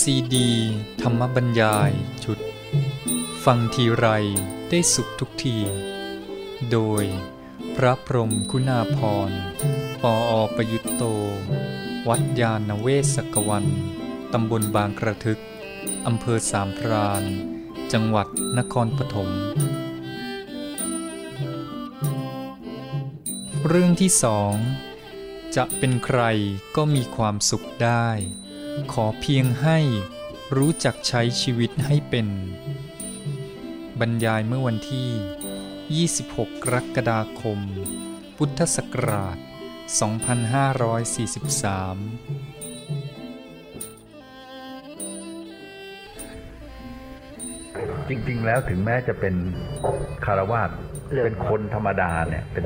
ซีดี ธรรมบรรยายชุด ฟังทีไรได้สุขทุกที โดยพระพรมคุณาพรปออประยุตโต วัดยาณเวศกวัน ตำบลบางกระทึก อำเภอสามพรานจังหวัดนครปฐมเรื่องที่สองจะเป็นใครก็มีความสุขได้ ขอเพียงให้รู้จักใช้ชีวิตให้เป็น บรรยายเมื่อวันที่ 26 กรกฎาคม พุทธศักราช 2543จริง ๆ แล้วถึงแม้จะเป็นคารวาสเรื่องเป็นคนธรรมดาเนี่ยเป็น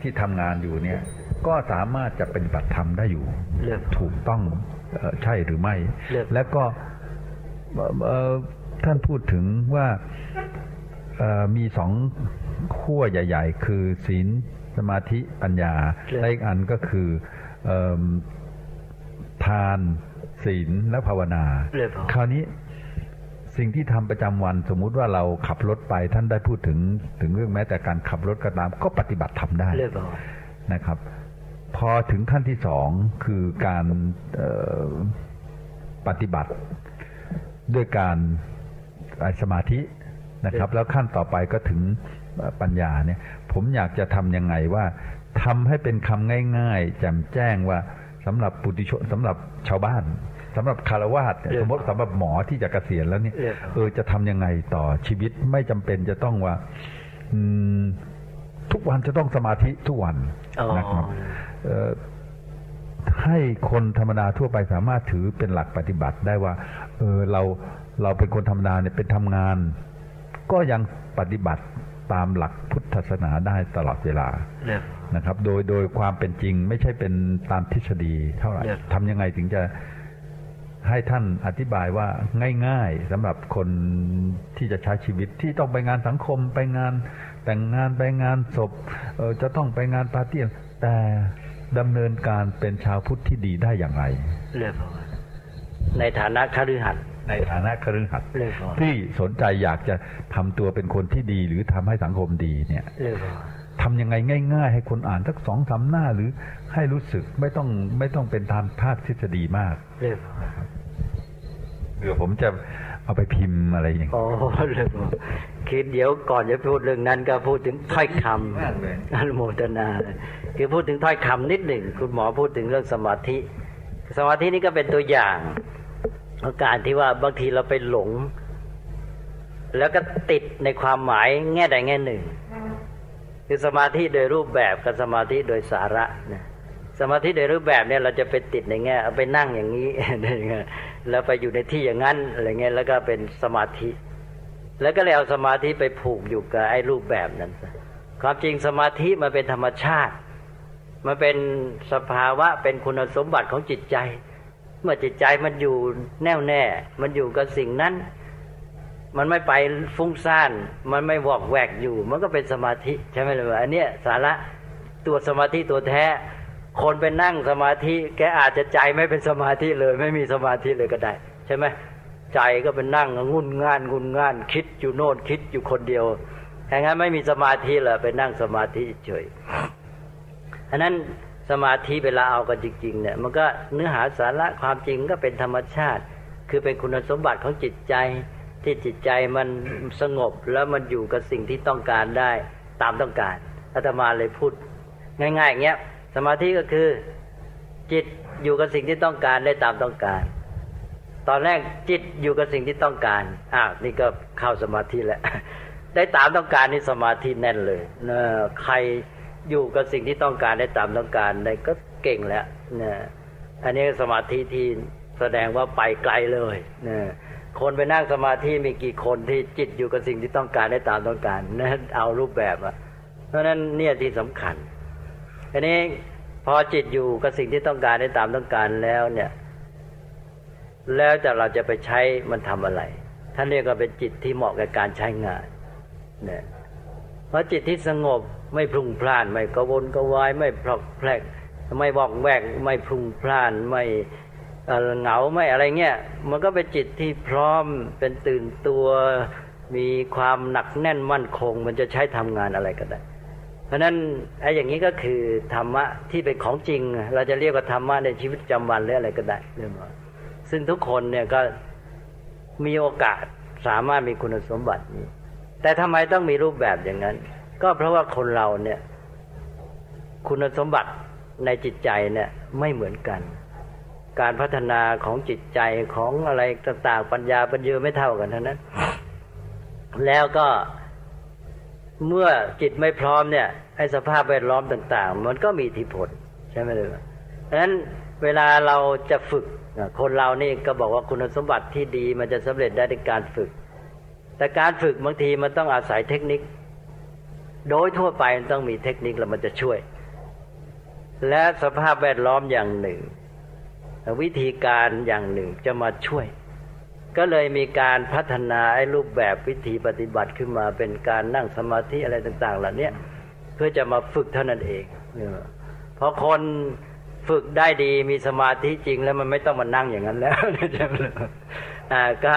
ที่ทำงานอยู่เนี่ย ก็สามารถจะเป็นบัติธรรมได้อยู่เรื่องถูกต้องเอ่อ ใช่หรือไม่เรื่องแล้วก็เอ่อเอ่อท่านพูดถึงว่าเอ่อมีสองขั้วใหญ่ ๆ คือศีลสมาธิปัญญาเรื่องและอีกอันก็คือเอิ่มทานศีลและภาวนาเรื่องของคราวนี้สิ่งที่ทำประจำวันสมมุติว่าเราขับรถไปท่านได้พูดถึงถึงเรื่องแม้แต่การขับรถก็ตามก็ปฏิบัติทำได้เรื่องของนะครับ พอถึงขั้นที่สองคือการเอ่อปฏิบัติด้วยการเอ่อสมาธินะครับ แล้วขั้นต่อไปก็ถึงเอ่อปัญญาเนี่ย ผมอยากจะทำยังไงว่าทำให้เป็นคำง่ายๆแจ่มแจ้งว่าสำหรับปุถุชนสำหรับชาวบ้านสำหรับคารวาสเนี่ยเรื่องสมมติสำหรับหมอที่จะเกษียณแล้วเนี่ยเรื่องของเออจะทำยังไงต่อชีวิตไม่จำเป็นจะต้องว่าอืมทุกวันจะต้องสมาธิทุกวันอ๋อนะครับเอ่อ ให้คนธรรมดาทั่วไปสามารถถือเป็นหลักปฏิบัติได้ว่าเออเราเราเป็นคนธรรมดาเนี่ยเป็นทำงาน ก็ยังปฏิบัติตามหลักพุทธศาสนาได้ตลอดเวลาเรื่องนะครับ โดยโดยความเป็นจริงไม่ใช่เป็นตามทฤษฎีเท่าไหร่เรื่องทำยังไงถึงจะให้ท่านอธิบายว่าง่ายๆสำหรับคนที่จะใช้ชีวิตที่ต้องไปงานสังคมไปงานแต่งงานไปงานศพเอ่อจะต้องไปงานปาร์ตี้แต่ ดำเนินการเป็นชาวพุทธที่ดีได้อย่างไรเรื่องของในฐานะคฤหัสถ์ในฐานะคฤหัสถ์เรื่องของที่สนใจอยากจะทำตัวเป็นคนที่ดีหรือทำให้สังคมดีเนี่ยเรื่องของทำยังไงง่าย ๆ ให้คนอ่านสักสองสามหน้าหรือให้รู้สึกไม่ต้องไม่ต้องเป็นตามภาคทฤษฎีมากเรื่องของเดี๋ยวผมจะเอาไปพิมพ์อะไรอย่างโอ้เรื่องของ คือเดี๋ยวก่อนจะพูดเรื่องนั้น ก็พูดถึงถ้อยคมากเลยำอนุโมทนาคือพูดถึงถ้อยคำนิดหนึ่ง คุณหมอพูดถึงเรื่องสมาธิ สมาธินี่ก็เป็นตัวอย่างของการที่ว่าบางทีเราไปหลง แล้วก็ติดในความหมายแง่ใดแง่หนึ่ง คือสมาธิโดยรูปแบบกับสมาธิโดยสาระนะสมาธิโดยรูปแบบเนี่ยเราจะไปติดในแง่เอาไปนั่งอย่างนี้แล้วไปอยู่ในที่อย่างนั้นอะไรเงี้ยแล้วก็เป็นสมาธิ แล้วก็เลยเอาสมาธิไปผูกอยู่กับไอ้รูปแบบนั้นซะความจริงสมาธิมันเป็นธรรมชาติ มันเป็นสภาวะเป็นคุณสมบัติของจิตใจ เมื่อจิตใจมันอยู่แน่วแน่ มันอยู่กับสิ่งนั้น มันไม่ไปฟุ้งซ่าน มันไม่วอกแวกอยู่ มันก็เป็นสมาธิใช่ไหมล่ะอันเนี้ยสาระตัวสมาธิตัวแท้ คนไปนั่งสมาธิ แกอาจจะใจไม่เป็นสมาธิเลย ไม่มีสมาธิเลยก็ได้ ใช่ไหม ใจก็เป็นนั่งงุนง่านงุนง่าน คิดอยู่โน่นคิดอยู่คนเดียวถ้างนั้นไม่มีสมาธิเลยไปนั่งสมาธิเฉยอันนั้นสมาธิเวลาเอากันจริง ๆ เนี่ย มันก็เนื้อหาสาระความจริงก็เป็นธรรมชาติ คือเป็นคุณสมบัติของจิตใจ ที่จิตใจมันสงบแล้วมันอยู่กับสิ่งที่ต้องการได้ตามต้องการอาตมาเลยพูด ง่ายๆอย่างเงี้ยสมาธิก็คือจิตอยู่กับสิ่งที่ต้องการได้ตามต้องการ ตอนแรกจิตอยู่กับสิ่งที่ต้องการอ้าวนี่ก็เข้าสมาธิแล้วได้ตามต้องการนี่สมาธิแน่นเลยนะใครอยู่กับสิ่งที่ต้องการได้ตามต้องการได้ก็เก่งแล้วนะอันนี้สมาธิที่แสดงว่าไปไกลเลยนะคนไปนั่งสมาธิมีกี่คนที่จิตอยู่กับสิ่งที่ต้องการได้ตามต้องการนะเอารูปแบบอะเพราะฉะนั้นเนี่ยที่สำคัญอันนี้พอจิตอยู่กับสิ่งที่ต้องการได้ตามต้องการแล้วเนี่ย แล้วแต่เราจะไปใช้มันทำอะไรท่านเรียกว่าเป็นจิตที่เหมาะกับการใช้งานเนี่ยเพราะจิตที่สงบไม่พลุ่งพล่าน ไม่กวนกวายไม่พลอกแพลกไม่บอกแวกไม่พลุ่งพล่านไม่เหงาไม่อะไรเงี้ยมันก็เป็นจิตที่พร้อมเป็นตื่นตัวมีความหนักแน่นมั่นคง มันจะใช้ทำงานอะไรก็ได้ เพราะนั้นไอ้อย่างนี้ก็คือธรรมะที่เป็นของจริง เราจะเรียกว่าธรรมะในชีวิตประจำวันหรืออะไรก็ได้เรื่องว่า ซึ่งทุกคนเนี่ยก็มีโอกาสสามารถมีคุณสมบัตินี้ แต่ทำไมต้องมีรูปแบบอย่างนั้น ก็เพราะว่าคนเราเนี่ย คุณสมบัติในจิตใจเนี่ยไม่เหมือนกัน การพัฒนาของจิตใจของอะไรต่างๆปัญญาปัญญาไม่เท่ากันทั้งนั้น แล้วก็เมื่อจิตไม่พร้อมเนี่ยไอ้สภาพแวดล้อมต่าง ๆ มันก็มีอิทธิพลใช่ไหมเลยดังนั้น เวลาเราจะฝึกคนเรานี่ก็บอกว่าคุณสมบัติที่ดีมันจะสำเร็จได้ในการฝึก แต่การฝึกบางทีมันต้องอาศัยเทคนิค โดยทั่วไปมันต้องมีเทคนิคแล้วมันจะช่วย และสภาพแวดล้อมอย่างหนึ่ง วิธีการอย่างหนึ่งจะมาช่วย ก็เลยมีการพัฒนาไอ้รูปแบบวิธีปฏิบัติขึ้นมาเป็นการนั่งสมาธิอะไรต่าง ๆ เหล่านี้เพื่อจะมาฝึกเท่านั้นเองเพราะคน ฝึกได้ดีมีสมาธิจริงแล้วมันไม่ต้องมานั่งอย่างนั้นแล้วอ่าก็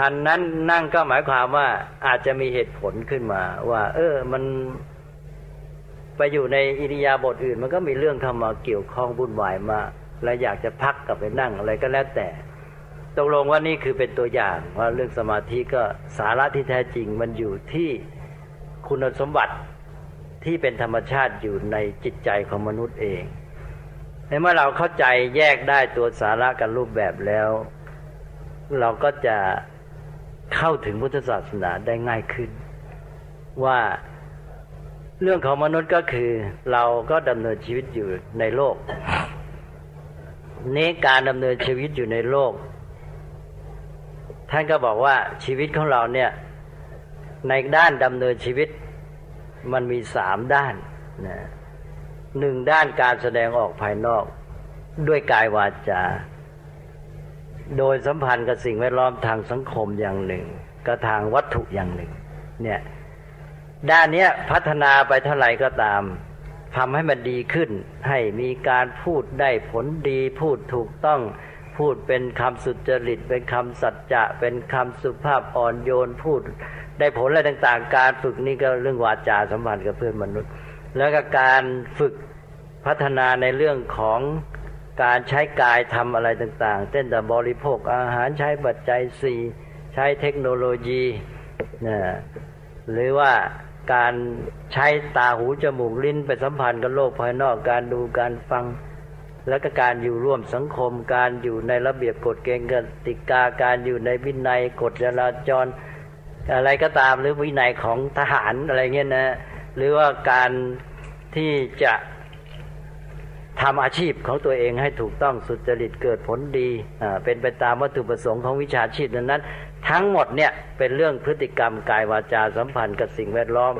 อันนั้นนั่งก็หมายความว่าอาจจะมีเหตุผลขึ้นมา ว่า เออ มันไปอยู่ในอิริยาบถอื่น มันก็มีเรื่องเข้ามาเกี่ยวข้องบุ่นวายมาแล้วอยากจะพักกลับไปนั่งอะไรก็แล้วแต่ตกลงว่านี่คือเป็นตัวอย่างว่าเรื่องสมาธิก็สาระที่แท้จริงมันอยู่ที่คุณสมบัติที่เป็นธรรมชาติอยู่ในจิตใจของมนุษย์เอง ในเมื่อเราเข้าใจแยกได้ตัวสาระกันรูปแบบแล้ว เราก็จะเข้าถึงพุทธศาสนาได้ง่ายขึ้น ว่าเรื่องของมนุษย์ก็คือเราก็ดำเนินชีวิตอยู่ในโลกนี้การดำเนินชีวิตอยู่ในโลก ท่านก็บอกว่าชีวิตของเราเนี่ย ในด้านดำเนินชีวิตมันมีสามด้านนะ หนึ่งด้านการแสดงออกภายนอกด้วยกายวาจา โดยสัมพันธ์กับสิ่งแวดล้อมทางสังคมอย่างหนึ่งกับทางวัตถุอย่างหนึ่ง เนี่ยด้านนี้พัฒนาไปเท่าไหร่ก็ตามทำให้มันดีขึ้น ให้มีการพูดได้ผลดีพูดถูกต้องพูดเป็นคำสุจริต เป็นคำสัจจะ เป็นคำสุภาพอ่อนโยนพูด ได้ผลอะไรต่าง ๆ การฝึกนี่ก็เรื่องวาจาสัมพันธ์กับเพื่อนมนุษย์ แล้วก็การฝึกพัฒนาในเรื่องของการใช้กายทำอะไรต่างๆเช่นแต่บริโภคอาหารใช้ปัจจัยสี่ใช้เทคโนโลยีนะหรือว่าการใช้ตาหูจมูกลิ้นไปสัมพันธ์กับโลกภายนอกการดูการฟัง แล้วก็การอยู่ร่วมสังคม การอยู่ในระเบียบกฎเกณฑ์กติกาการอยู่ในวินัยกฎจราจร อะไรก็ตามหรือวินัยของทหารอะไรเงี้ยนะ หรือว่าการที่จะทำอาชีพของตัวเองให้ถูกต้องสุจริตเกิดผลดี เป็นไปตามวัตถุประสงค์ของวิชาชีพนั้น ทั้งหมดเนี่ยเป็นเรื่องพฤติกรรมกายวาจาสัมพันธ์กับสิ่งแวดล้อม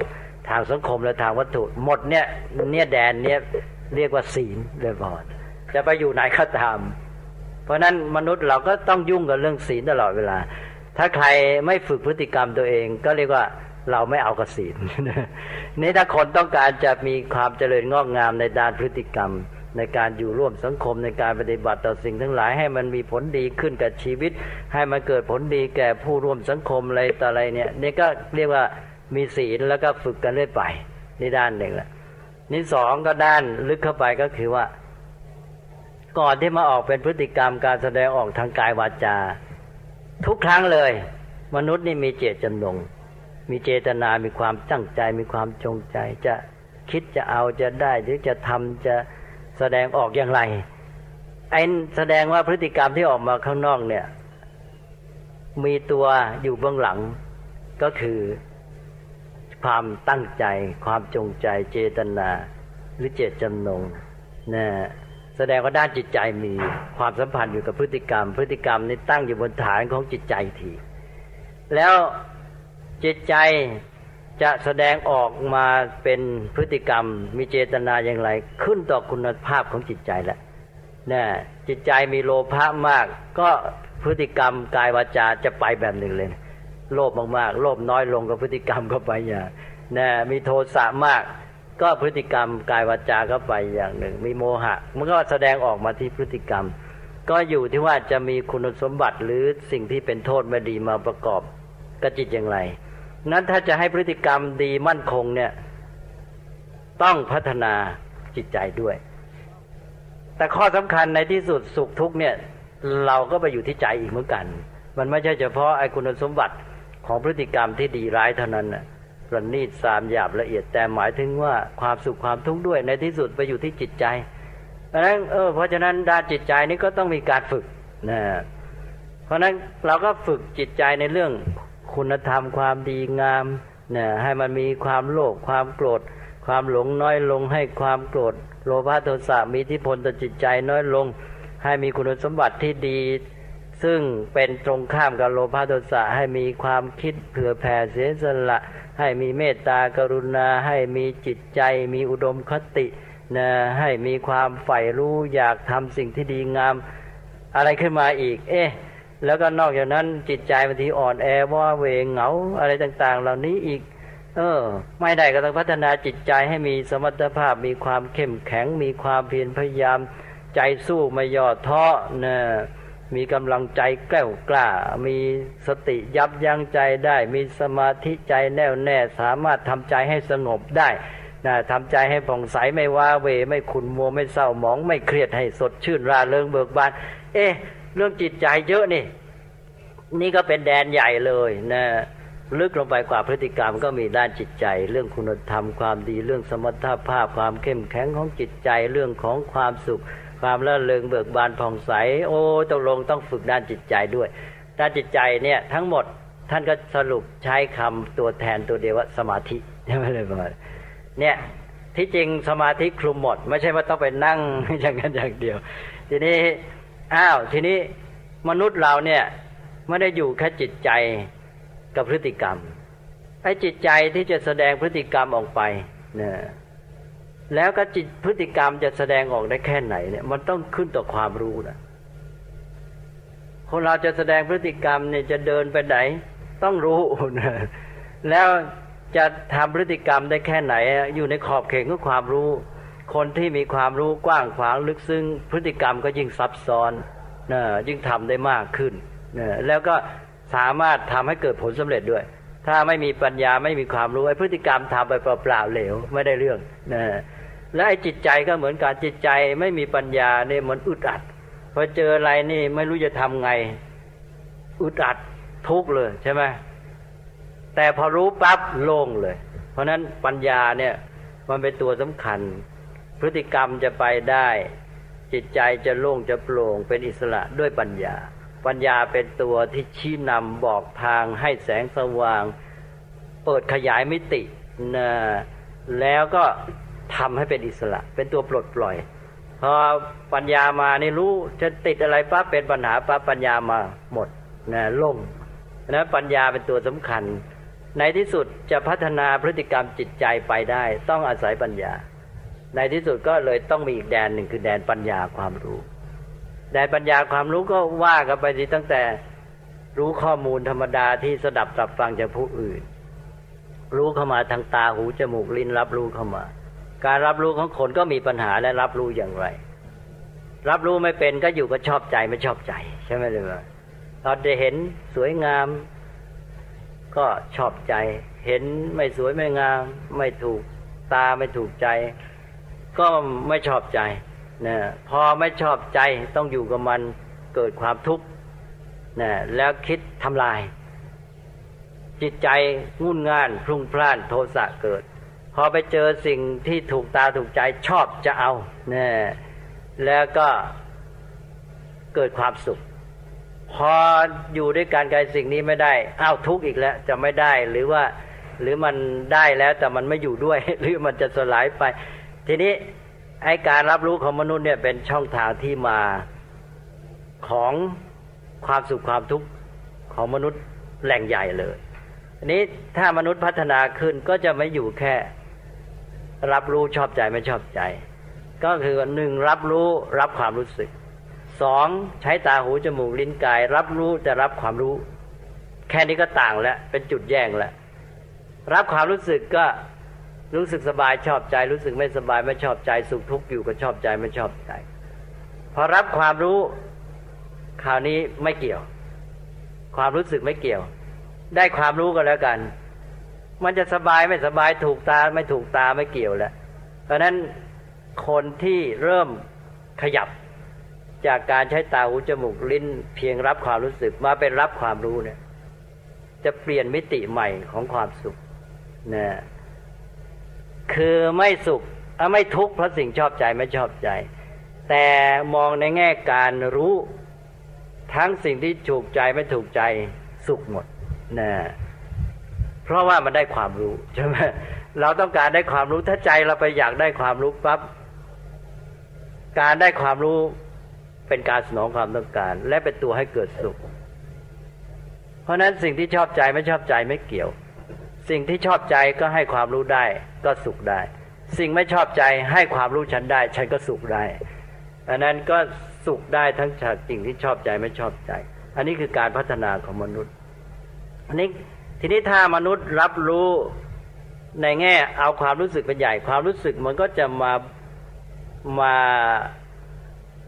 ทางสังคมและทางวัตถุ หมดเนี่ยเนี่ยแดนเนี่ยเรียกว่าศีลเลยบอดจะไปอยู่ไหนก็ตาม เพราะนั้นมนุษย์เราก็ต้องยุ่งกับเรื่องศีลตลอดเวลา ถ้าใครไม่ฝึกพฤติกรรมตัวเองก็เรียกว่า เราไม่เอากศีลนี่ถ้าคนต้องการจะมีความเจริญงอกงามในด้านพฤติกรรม ในการอยู่ร่วมสังคมในการปฏิบัติต่อสิ่งทั้งหลายให้มันมีผลดีขึ้นกับชีวิต ให้มันเกิดผลดีแก่ผู้ร่วมสังคมอะไรต่ออะไรเนี่ยนี่ก็เรียกว่ามีศีลแล้วก็ฝึกกันเรื่อยไปนี่ด้านหนึ่งละนี่สองก็ด้านลึกเข้าไปก็คือว่า ก่อนที่มาออกเป็นพฤติกรรมการแสดงออกทางกายวาจา ทุกครั้งเลย มนุษย์นี่มีเจตจำนง มีเจตนา มีความตั้งใจ มีความจงใจ จะคิดจะเอาจะได้ หรือจะทำจะแสดงออกอย่างไร ไอ้แสดงว่าพฤติกรรมที่ออกมาข้างนอกเนี่ย มีตัวอยู่เบื้องหลัง ก็คือ ความตั้งใจ ความจงใจ เจตนา หรือเจตจำนงนะแสดงว่าด้านจิตใจมีความสัมพันธ์อยู่กับพฤติกรรม พฤติกรรมนี้ตั้งอยู่บนฐานของจิตใจที แล้ว จิตใจจะแสดงออกมาเป็นพฤติกรรม มีเจตนาอย่างไร ขึ้นต่อคุณภาพของจิตใจแหล้วนะจิตใจมีโลภะมาก ก็พฤติกรรมกายวาจาจะไปแบบหนึ่งเลย โลภมากๆ โลภน้อยลงก็พฤติกรรมก็ไปอย่างนะมีโทสะมาก ก็พฤติกรรมกายวาจาก็ไปอย่างหนึ่ง มีโมหะ มันก็แสดงออกมาที่พฤติกรรม ก็อยู่ที่ว่าจะมีคุณสมบัติหรือสิ่งที่เป็นโทษไม่ดีมาประกอบกับจิตอย่างไร นั้นถ้าจะให้พฤติกรรมดีมั่นคงเนี่ย ต้องพัฒนาจิตใจด้วย แต่ข้อสำคัญในที่สุดสุขทุกเนี่ย เราก็ไปอยู่ที่ใจอีกเหมือนกัน มันไม่ใช่เฉพาะไอ้คุณสมบัติของพฤติกรรมที่ดีร้ายเท่านั้นนะประณีตสามหยาบละเอียดแต่หมายถึงว่าความสุขความทุกข์ด้วยในที่สุดไปอยู่ที่จิตใจเพราะนั้นเออเพราะฉะนั้นด้านจิตใจนี้ก็ต้องมีการฝึกนะเพราะนั้นเราก็ฝึกจิตใจในเรื่อง คุณธรรมความดีงามนะให้มันมีความโลภความโกรธ ความหลงน้อยลงให้ความโกรธ โลภะโทสะมีอิทธิพลต่อจิตใจน้อยลง ให้มีคุณสมบัติที่ดี ซึ่งเป็นตรงข้ามกับโลภะโทสะให้มีความคิดเผื่อแผ่เสียสละ ให้มีเมตตากรุณาให้มีจิตใจ มีอุดมคตินะให้มีความใฝ่รู้อยากทำสิ่งที่ดีงาม อะไรขึ้นมาอีก เอ๊ะ แล้วก็นอกจากนั้นจิตใจบางทีอ่อนแอว่าเวงเหงาอะไรต่าง ๆ เหล่านี้อีก เออ ไม่ได้ก็ต้องพัฒนาจิตใจให้มีสมรรถภาพมีความเข้มแข็ง มีความเพียรพยายาม ใจสู้ไม่ย่อท้อนะมีกำลังใจแกล้วกล้า มีสติยับยั้งใจได้ มีสมาธิใจแน่วแน่ สามารถทำใจให้สงบได้นะทำใจให้ผ่องใสไม่ว้าเว ไม่ขุนมัวไม่เศร้าหมอง ไม่เครียดให้สดชื่นราเริงเบิกบาน เอ๊ะ เรื่องจิตใจเยอะนี่ นี่ก็เป็นแดนใหญ่เลยนะลึกลงไปกว่าพฤติกรรมก็มีด้านจิตใจ เรื่องคุณธรรมความดีเรื่องสมรรถภาพความเข้มแข็งของจิตใจเรื่องของความสุข ความเลื่อเริงเบิกบานผ่องใส โอ้ตกลงต้องฝึกด้านจิตใจด้วย ด้านจิตใจเนี่ยทั้งหมดท่านก็สรุปใช้คำตัวแทนตัวเดียวว่าสมาธิใช่ไหมเลยประมาณเนี่ยที่จริงสมาธิคลุมหมด ไม่ใช่ว่าต้องไปนั่งอย่างนั้นอย่างเดียว ทีนี้ อ้าวทีนี้มนุษย์เราเนี่ยไม่ได้อยู่แค่จิตใจกับพฤติกรรมไอ้จิตใจที่จะแสดงพฤติกรรมออกไปเนี่ยแล้วก็จิตพฤติกรรมจะแสดงออกได้แค่ไหนเนี่ย มันต้องขึ้นต่อความรู้นะคนเราจะแสดงพฤติกรรมเนี่ยจะเดินไปไหน ต้องรู้นะแล้วจะทำพฤติกรรมได้แค่ไหน อยู่ในขอบเขตของความรู้ คนที่มีความรู้กว้างขวางลึกซึ้งพฤติกรรมก็ยิ่งซับซ้อนนะยิ่งทำได้มากขึ้นนะแล้วก็สามารถทำให้เกิดผลสำเร็จด้วย ถ้าไม่มีปัญญาไม่มีความรู้ไอ้พฤติกรรมทำไปเปล่าๆเหลวไม่ได้เรื่องนะและไอ้จิตใจก็เหมือนกันจิตใจไม่มีปัญญาเนี่ยมันอึดอัดพอเจออะไรนี่ไม่รู้จะทำไงอึดอัดทุกเลยใช่ไหมแต่พอรู้ปั๊บโล่งเลย เพราะนั้นปัญญาเนี่ยมันเป็นตัวสำคัญ พฤติกรรมจะไปได้ จิตใจจะโล่งจะโปร่งเป็นอิสระด้วยปัญญา ปัญญาเป็นตัวที่ชี้นำบอกทางให้แสงสว่าง เปิดขยายมิตินะแล้วก็ทำให้เป็นอิสระ เป็นตัวปลดปล่อยพอปัญญามานี่รู้จะติดอะไรปั๊บเป็นปัญหาปั๊บปัญญามาหมดนะล่มนะปัญญาเป็นตัวสำคัญ ในที่สุดจะพัฒนาพฤติกรรมจิตใจไปได้ ต้องอาศัยปัญญา ในที่สุดก็เลยต้องมีอีกแดนหนึ่งคือแดนปัญญาความรู้ แดนปัญญาความรู้ก็ว่ากันไปทีตั้งแต่รู้ข้อมูลธรรมดาที่สดับตับฟังจากผู้อื่น รู้เข้ามาทางตาหูจมูกลิ้นรับรู้เข้ามา การรับรู้ของคนก็มีปัญหาและรับรู้อย่างไร รับรู้ไม่เป็นก็อยู่ก็ชอบใจไม่ชอบใจ ใช่ไหมเลยว่าเราจะเห็นสวยงาม ก็ชอบใจ เห็นไม่สวยไม่งาม ไม่ถูกตาไม่ถูกใจ ก็ไม่ชอบใจนะพอไม่ชอบใจต้องอยู่กับมันเกิดความทุกข์นะแล้วคิดทำลาย จิตใจงุ่นง่านพลุ่งพล่านโทสะเกิด พอไปเจอสิ่งที่ถูกตาถูกใจชอบจะเอานะแล้วก็เกิดความสุข พออยู่ด้วยกันกับสิ่งนี้ไม่ได้อ้าวทุกข์อีกแล้วจะไม่ได้หรือว่าหรือมันได้แล้วแต่มันไม่อยู่ด้วย หรือมันจะสลายไป ทีนี้ไอการรับรู้ของมนุษย์เนี่ยเป็นช่องทางที่มาของความสุขความทุกข์ของมนุษย์แหล่งใหญ่เลยทีนี้ถ้ามนุษย์พัฒนาขึ้นก็จะไม่อยู่แค่ รับรู้ชอบใจไม่ชอบใจ ก็คือหนึ่งรับรู้รับความรู้สึกสองใช้ตาหูจมูกลิ้นกาย รับรู้จะรับความรู้ แค่นี้ก็ต่างแล้วเป็นจุดแย่งแล้วรับความรู้สึกก็ รู้สึกสบายชอบใจ รู้สึกไม่สบายไม่ชอบใจสุขทุกข์อยู่ก็ชอบใจไม่ชอบใจ พอรับความรู้คราวนี้ไม่เกี่ยว ความรู้สึกไม่เกี่ยว ได้ความรู้ก็แล้วกัน มันจะสบายไม่สบายถูกตาไม่ถูกตาไม่เกี่ยวแล้วเพราะนั้นคนที่เริ่มขยับจากการใช้ตาหูจมูกลิ้น เพียงรับความรู้สึกมาเป็นรับความรู้เนี่ย จะเปลี่ยนมิติใหม่ของความสุขนะ คือไม่สุขไม่ทุกข์เพราะสิ่งชอบใจไม่ชอบใจ แต่มองในแง่การรู้ทั้งสิ่งที่ถูกใจไม่ถูกใจสุขหมดนะเพราะว่ามันได้ความรู้ใช่ไหมเราต้องการได้ความรู้ถ้าใจเราไปอยากได้ความรู้ปั๊บการได้ความรู้เป็นการสนองความต้องการ และเป็นตัวให้เกิดสุข เพราะนั้นสิ่งที่ชอบใจไม่ชอบใจไม่เกี่ยว สิ่งที่ชอบใจก็ให้ความรู้ได้ ก็สุขได้ สิ่งไม่ชอบใจให้ความรู้ฉันได้ ฉันก็สุขได้อันนั้นก็สุขได้ทั้งจากสิ่งที่ชอบใจไม่ชอบใจ อันนี้คือการพัฒนาของมนุษย์อันนี้ทีนี้ถ้ามนุษย์รับรู้ในแง่เอาความรู้สึกเป็นใหญ่ความรู้สึกมันก็จะมามา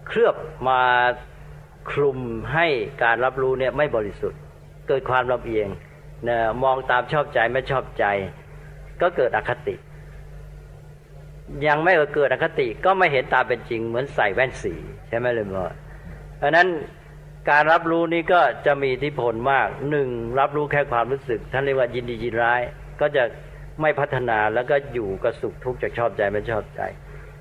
เคลือบมาคลุมให้การรับรู้เนี่ยไม่บริสุทธิ์ เกิดความลำเอียง นะมองตามชอบใจไม่ชอบใจ ก็เกิดอคติ ยังไม่เกิดอคติก็ไม่เห็นตามเป็นจริงเหมือนใส่แว่นสีใช่ไหมเลยมอเพราะนั้นการรับรู้นี้ก็จะมีอิทธิพลมากหนึ่งรับรู้แค่ความรู้สึก ท่านเรียกว่ายินดียินร้าย ก็จะไม่พัฒนาแล้วก็อยู่กับสุขทุกข์จะชอบใจไม่ชอบใจ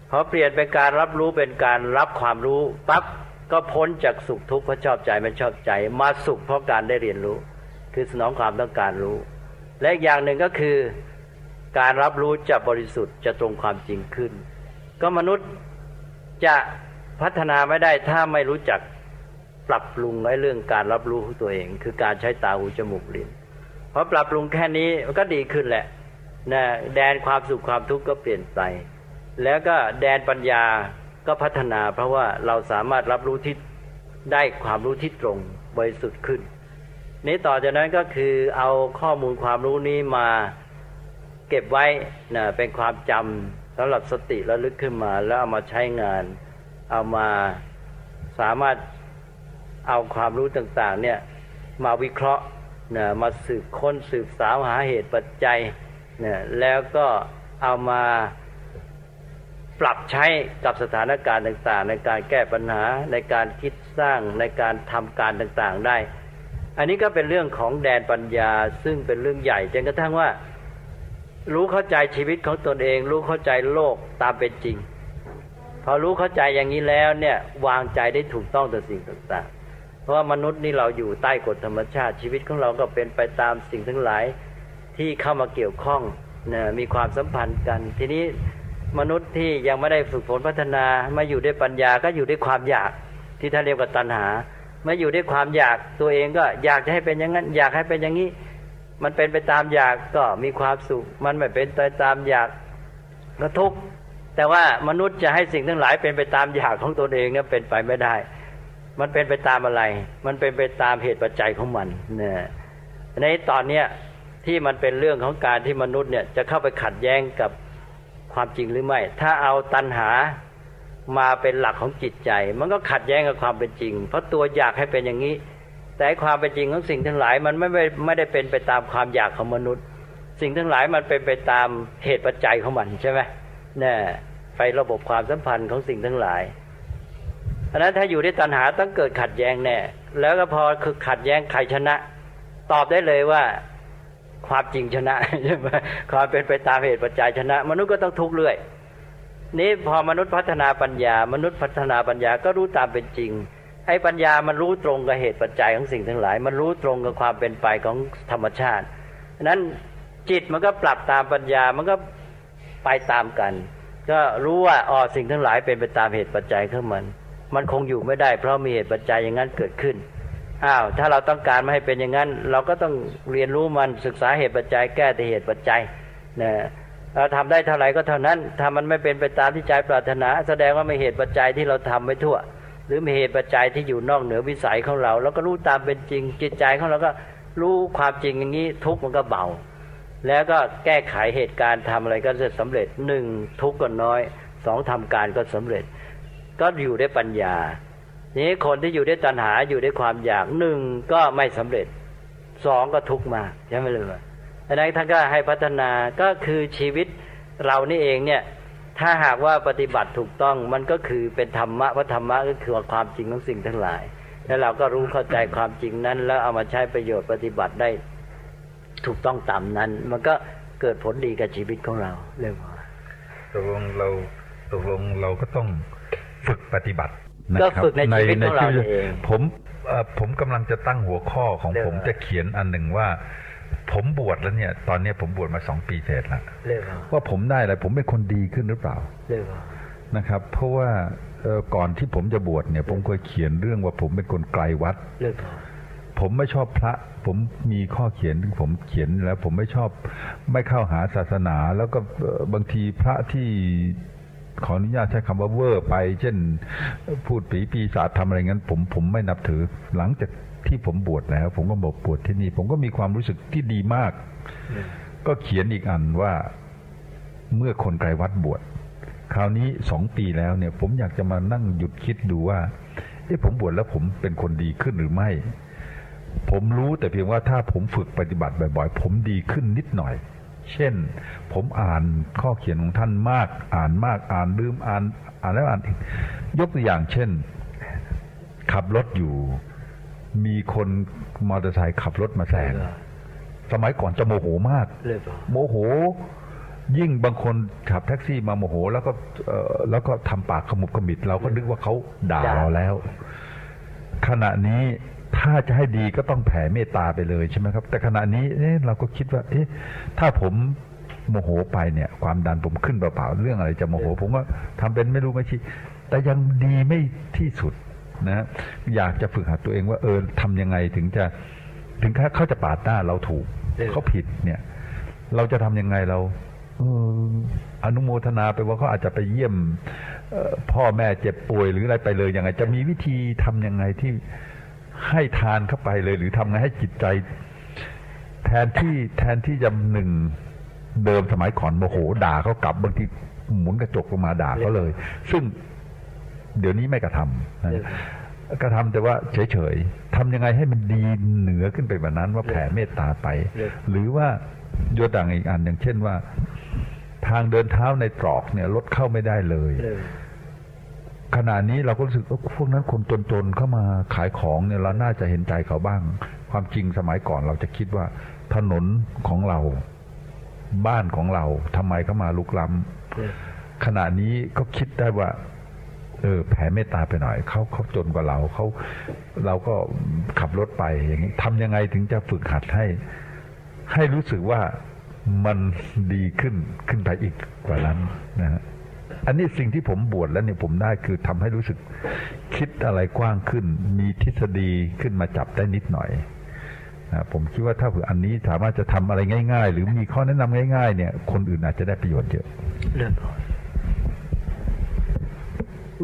พอเปลี่ยนเป็นการรับรู้เป็นการรับความรู้ปั๊บก็พ้นจากสุขทุกข์เพราะชอบใจไม่ชอบใจ มาสุขเพราะการได้เรียนรู้ คือสนองความต้องการรู้ และอย่างหนึ่งก็คือการรับรู้จะบริสุทธิ์จะตรงความจริงขึ้น ก็มนุษย์จะพัฒนาไม่ได้ถ้าไม่รู้จักปรับปรุงในเรื่องการรับรู้ของตัวเอง คือการใช้ตาหูจมูกลิ้นพอปรับปรุงแค่นี้มันก็ดีขึ้นแหละนะแดนความสุขความทุกข์ก็เปลี่ยนไป แล้วก็แดนปัญญาก็พัฒนาเพราะว่าเราสามารถรับรู้ที่ได้ความรู้ที่ตรงบริสุทธิ์ขึ้น นี้ต่อจากนั้นก็คือเอาข้อมูลความรู้นี้มาเก็บไว้นะเป็นความจำสำหรับสติระลึกขึ้นมา แล้วเอามาใช้งาน เอามาสามารถเอาความรู้ต่างๆเนี่ยมาวิเคราะห์นะมาสืบค้นสืบสาวหาเหตุปัจจัยนะแล้วก็เอามาปรับใช้กับสถานการณ์ต่างๆ ในการแก้ปัญหาในการคิดสร้างในการทำการต่างๆได้ อันนี้ก็เป็นเรื่องของแดนปัญญาซึ่งเป็นเรื่องใหญ่จนกระทั่งว่า รู้เข้าใจชีวิตของตนเอง รู้เข้าใจโลกตามเป็นจริง พอรู้เข้าใจอย่างนี้แล้วเนี่ยวางใจได้ถูกต้องต่อสิ่งต่างๆ เพราะว่ามนุษย์นี่เราอยู่ใต้กฎธรรมชาติชีวิตของเราก็เป็นไปตามสิ่งทั้งหลายที่เข้ามาเกี่ยวข้องนะมีความสัมพันธ์กัน ทีนี้มนุษย์ที่ยังไม่ได้ฝึกฝนพัฒนามาอยู่ด้วยปัญญาก็อยู่ด้วยความอยากที่ท่านเรียกว่าตัณหา มาอยู่ด้วยความอยากตัวเองก็อยากจะให้เป็นอย่างนั้น อยากให้เป็นอย่างนี้ มันเป็นไปตามอยากก็มีความสุข มันไม่เป็นไปตามอยากก็ทุกข์แต่ว่ามนุษย์จะให้สิ่งทั้งหลายเป็นไปตามอยากของตนเองเนี่ยเป็นไปไม่ได้ มันเป็นไปตามอะไร มันเป็นไปตามเหตุปัจจัยของมันเนี่ยในตอนเนี้ยที่มันเป็นเรื่องของการที่มนุษย์เนี่ยจะเข้าไปขัดแย้งกับความจริงหรือไม่ ถ้าเอาตัณหา มาเป็นหลักของจิตใจ มันก็ขัดแย้งกับความเป็นจริง เพราะตัวอยากให้เป็นอย่างนี้ แต่ความเป็นจริงของสิ่งทั้งหลาย มันไม่ไม่ได้เป็นไปตามความอยากของมนุษย์ สิ่งทั้งหลายมันเป็นไปตามเหตุปัจจัยของมันใช่ไหมเนี่ยไประบบความสัมพันธ์ของสิ่งทั้งหลายเพราะนั้นถ้าอยู่ในตัณหาต้องเกิดขัดแย้งแน่แล้วก็พอคือขัดแย้งใครชนะ ตอบได้เลยว่าความจริงชนะใช่ไหมความเป็นไปตามเหตุปัจจัยชนะ มนุษย์ก็ต้องทุกข์เรื่อย นี้พอมนุษย์พัฒนาปัญญา มนุษย์พัฒนาปัญญาก็รู้ตามเป็นจริงไอ้ปัญญามันรู้ตรงกับเหตุปัจจัยของสิ่งทั้งหลาย มันรู้ตรงกับความเป็นไปของธรรมชาตินั้นจิตมันก็ปรับตามปัญญามันก็ไปตามกัน ก็รู้ว่าอ๋อสิ่งทั้งหลายเป็นไปตามเหตุปัจจัยของมัน มันคงอยู่ไม่ได้ เพราะมีเหตุปัจจัยอย่างนั้นเกิดขึ้นอ้าวถ้าเราต้องการไม่ให้เป็นอย่างนั้น เราก็ต้องเรียนรู้มันศึกษาเหตุปัจจัยแก้แต่เหตุปัจจัยนะ เราทำได้เท่าไหร่ก็เท่านั้นถ้ามันไม่เป็นไปตามที่ใจปรารถนา แสดงว่าไม่เหตุปัจจัยที่เราทำไม่ทั่ว หรือมีเหตุปัจจัยที่อยู่นอกเหนือวิสัยของเราเราก็รู้ตามเป็นจริงจิตใจของเราก็รู้ความจริงอย่างนี้ทุกมันก็เบา แล้วก็แก้ไขเหตุการณ์ทำอะไรก็จะสำเร็จหนึ่งทุกข์ก็น้อยสองทำการก็สำเร็จ ก็อยู่ได้ปัญญานี้คนที่อยู่ด้วยตัณหาอยู่ด้วยความอยากหนึ่งก็ไม่สำเร็จสองก็ทุกข์มากใช่ไหมเลย ดังนั้นท่านก็ให้พัฒนาก็คือชีวิตเรานี่เองเนี่ยถ้าหากว่าปฏิบัติถูกต้องมันก็คือเป็นธรรมะพระธรรมะก็คือความจริงของสิ่งทั้งหลาย แล้วเราก็รู้เข้าใจความจริงนั้น แล้วเอามาใช้ประโยชน์ปฏิบัติได้ถูกต้องตามนั้น มันก็เกิดผลดีกับชีวิตของเราเรื่องตกลงเราตกลงเราก็ต้องฝึกปฏิบัติก็ฝึกในชีวิตของเราเองผมผมกำลังจะตั้งหัวข้อของผมจะเขียนอันหนึ่งว่า ผมบวชแล้วเนี่ย ตอนนี้ผมบวชมาสองปีเศษแล้วว่าผมได้อะไรผมเป็นคนดีขึ้นหรือเปล่านะครับ เพราะว่าก่อนที่ผมจะบวชเนี่ย ผมเคยเขียนเรื่องว่าผมเป็นคนไกลวัดผมไม่ชอบพระ ผมมีข้อเขียนที่ผมเขียนแล้ว ผมไม่ชอบไม่เข้าหาศาสนา แล้วก็บางทีพระที่ขออนุญาตใช้คำว่าเวอร์ไป เช่น พูดปีปีศาจทำอะไรงั้น ผมผมไม่นับถือหลังจาก ที่ผมบวชแล้ว ผมก็บอกบวชที่นี่ ผมก็มีความรู้สึกที่ดีมาก ก็เขียนอีกอันว่าเมื่อคนไกลวัดบวชคราวนี้สองปีแล้วเนี่ย ผมอยากจะมานั่งหยุดคิดดูว่าเอ้ผมบวชแล้วผมเป็นคนดีขึ้นหรือไม่ ผมรู้แต่เพียงว่าถ้าผมฝึกปฏิบัติบ่อยๆ ผมดีขึ้นนิดหน่อย เช่น ผมอ่านข้อเขียนของท่านมาก อ่านมากอ่านลืมอ่าน อ่านแล้วอ่านอีกยกตัวอย่างเช่น ขับรถอยู่ มีคนมอเตอร์ไซค์ขับรถมาแซงสมัยก่อนจะโมโหมาก โมโห ยิ่งบางคนขับแท็กซี่มาโมโห แล้วก็แล้วก็ทำปากขมุบขมิบ เราก็นึกว่าเขาด่าเราแล้ว ขณะนี้ถ้าจะให้ดีก็ต้องแผ่เมตตาไปเลยใช่ไหมครับ แต่ขณะนี้เอ๊ะเราก็คิดว่า เอ๊ะ ถ้าผมโมโหไปเนี่ย ความดันผมขึ้นเปล่าๆเรื่องอะไรจะโมโห ผมก็ทำเป็นไม่รู้ไม่ชี้แต่ยังดีไม่ที่สุด นะอยากจะฝึกหัดตัวเองว่าเออทำยังไงถึงจะถึงเขาจะปาดหน้าเราถูกเขาผิดเนี่ย เราจะทำยังไงเราอนุโมทนาไปว่าเขาอาจจะไปเยี่ยมพ่อแม่เจ็บป่วยหรืออะไรไปเลยยังไง จะมีวิธีทำยังไงที่ให้ทานเข้าไปเลย หรือทำไงให้จิตใจ แทนที่แทนที่จะหนึ่งเดิมสมัยก่อนโมโหด่าเขากลับบางทีหมุนกระจกลงมาด่าเขาเลย ซึ่ง เดี๋ยวนี้ไม่กระทำนะกระทำแต่ว่าเฉยๆทำยังไงให้มันดีเหนือขึ้นไปแบบนั้นว่าแผ่เมตตาไป หรือว่าโยดังอีกอันอย่างเช่นว่า ทางเดินเท้าในตรอกเนี่ยรถเข้าไม่ได้เลยขณะนี้เราก็รู้สึกว่าพวกนั้นคนจนๆเข้ามาขายของเนี่ยเราน่าจะเห็นใจเขาบ้าง ความจริงสมัยก่อนเราจะคิดว่า ถนนของเรา บ้านของเราทำไมเขามาลุกล้ำขณะนี้ก็คิดได้ว่า เออแผ่เมตตาไปหน่อยเขาเขาจนกว่าเราเขาเราก็ขับรถไปอย่างนี้ทำยังไงถึงจะฝึกหัดให้ ให้รู้สึกว่ามันดีขึ้นขึ้นไปอีกกว่านั้นนะฮะอันนี้สิ่งที่ผมบวชแล้วเนี่ยผมได้คือทำให้รู้สึกคิดอะไรกว้างขึ้น มีทฤษฎีขึ้นมาจับได้นิดหน่อยนะผมคิดว่าถ้าเผื่ออันนี้สามารถจะทำอะไรง่าย ๆ หรือมีข้อแนะนำง่าย ๆ เนี่ย คนอื่นอาจจะได้ประโยชน์เยอะเริ่ม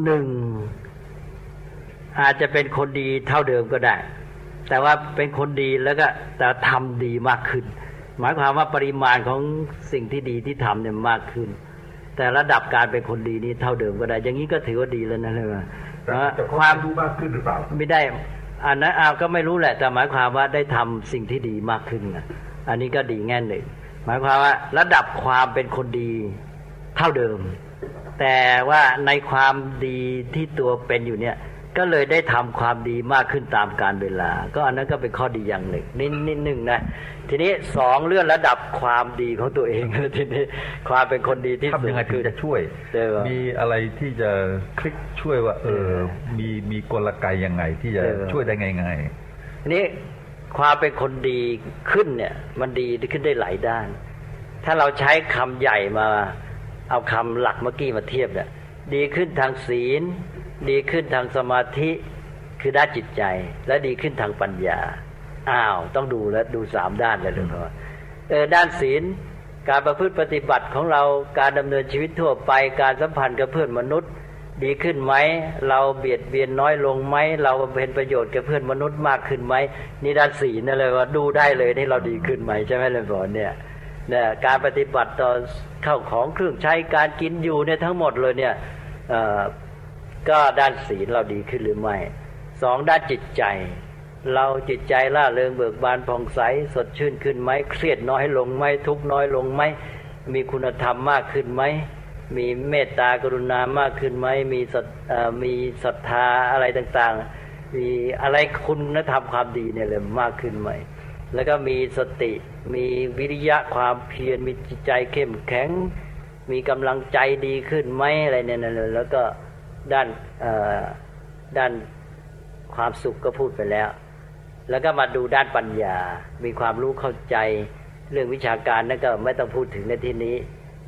หนึ่งอาจจะเป็นคนดีเท่าเดิมก็ได้ แต่ว่าเป็นคนดีแล้วก็แต่ทำดีมากขึ้น หมายความว่าปริมาณของสิ่งที่ดีที่ทำเนี่ยมากขึ้น แต่ระดับการเป็นคนดีนี้เท่าเดิมก็ได้ อย่างนี้ก็ถือว่าดีแล้วนะเลยว่าความรู้มากขึ้นหรือเปล่า ไม่ได้อันนั้นอาก็ไม่รู้แหละ แต่หมายความว่าได้ทำสิ่งที่ดีมากขึ้นนะอันนี้ก็ดีแง่หนึ่งหมายความว่า ระดับความเป็นคนดีเท่าเดิม แต่ว่าในความดีที่ตัวเป็นอยู่เนี่ย ก็เลยได้ทำความดีมากขึ้นตามการเวลา ก็อันนั้นก็เป็นข้อดีอย่างหนึ่งนิดนิดหนึ่งนะทีนี้สองเรื่องระดับความดีของตัวเองทีนี้ความเป็นคนดีที่ทำยังไงคือจะช่วย มีอะไรที่จะคลิกช่วยว่า เออ มีมีกลไกยังไง ที่จะช่วยได้ง่ายๆทีนี้ความเป็นคนดีขึ้นเนี่ย มันดีขึ้นได้หลายด้าน ถ้าเราใช้คำใหญ่มา เอาคำหลักเมื่อกี้มาเทียบเนี่ยดีขึ้นทางศีล ดีขึ้นทางสมาธิคือด้านจิตใจ และดีขึ้นทางปัญญาอ้าวต้องดูแล้วดูสามด้านเลยเลยว่าเออด้านศีลการประพฤติปฏิบัติของเราการดำเนินชีวิตทั่วไปการสัมพันธ์กับเพื่อนมนุษย์ ดีขึ้นไหมเราเบียดเบียนน้อยลงไหมเราเป็นประโยชน์กับเพื่อนมนุษย์มากขึ้นไหมนี่ด้านศีลนั่นเลยว่าดูได้เลยที่เราดีขึ้นไหมใช่ไหมเลยบอกเนี่ย นี่ยการปฏิบัติต่อเข้าของเครื่องใช้การกินอยู่เนี่ยทั้งหมดเลยเนี่ยก็ด้านศีลเราดีขึ้นหรือไม่สองด้านจิตใจ เราจิตใจล่าเริงเบิกบานผ่องใสสดชื่นขึ้นไหมเครียดน้อยลงไหมทุกน้อยลงไหมมีคุณธรรมมากขึ้นไหมมีเมตตากรุณามากขึ้นไหมมีศมีศรัทธาอะไรต่างๆมีอะไรคุณธรรมความดีเนี่ยเลยมากขึ้นไหม แล้วก็มีสติ มีวิริยะความเพียร มีจิตใจเข้มแข็ง มีกำลังใจดีขึ้นไหมอะไรเนี่ยเลยแล้วก็ด้านด้านความสุขก็พูดไปแล้ว แล้วก็มาดูด้านปัญญา มีความรู้เข้าใจเรื่องวิชาการนั่นก็ไม่ต้องพูดถึงในที่นี้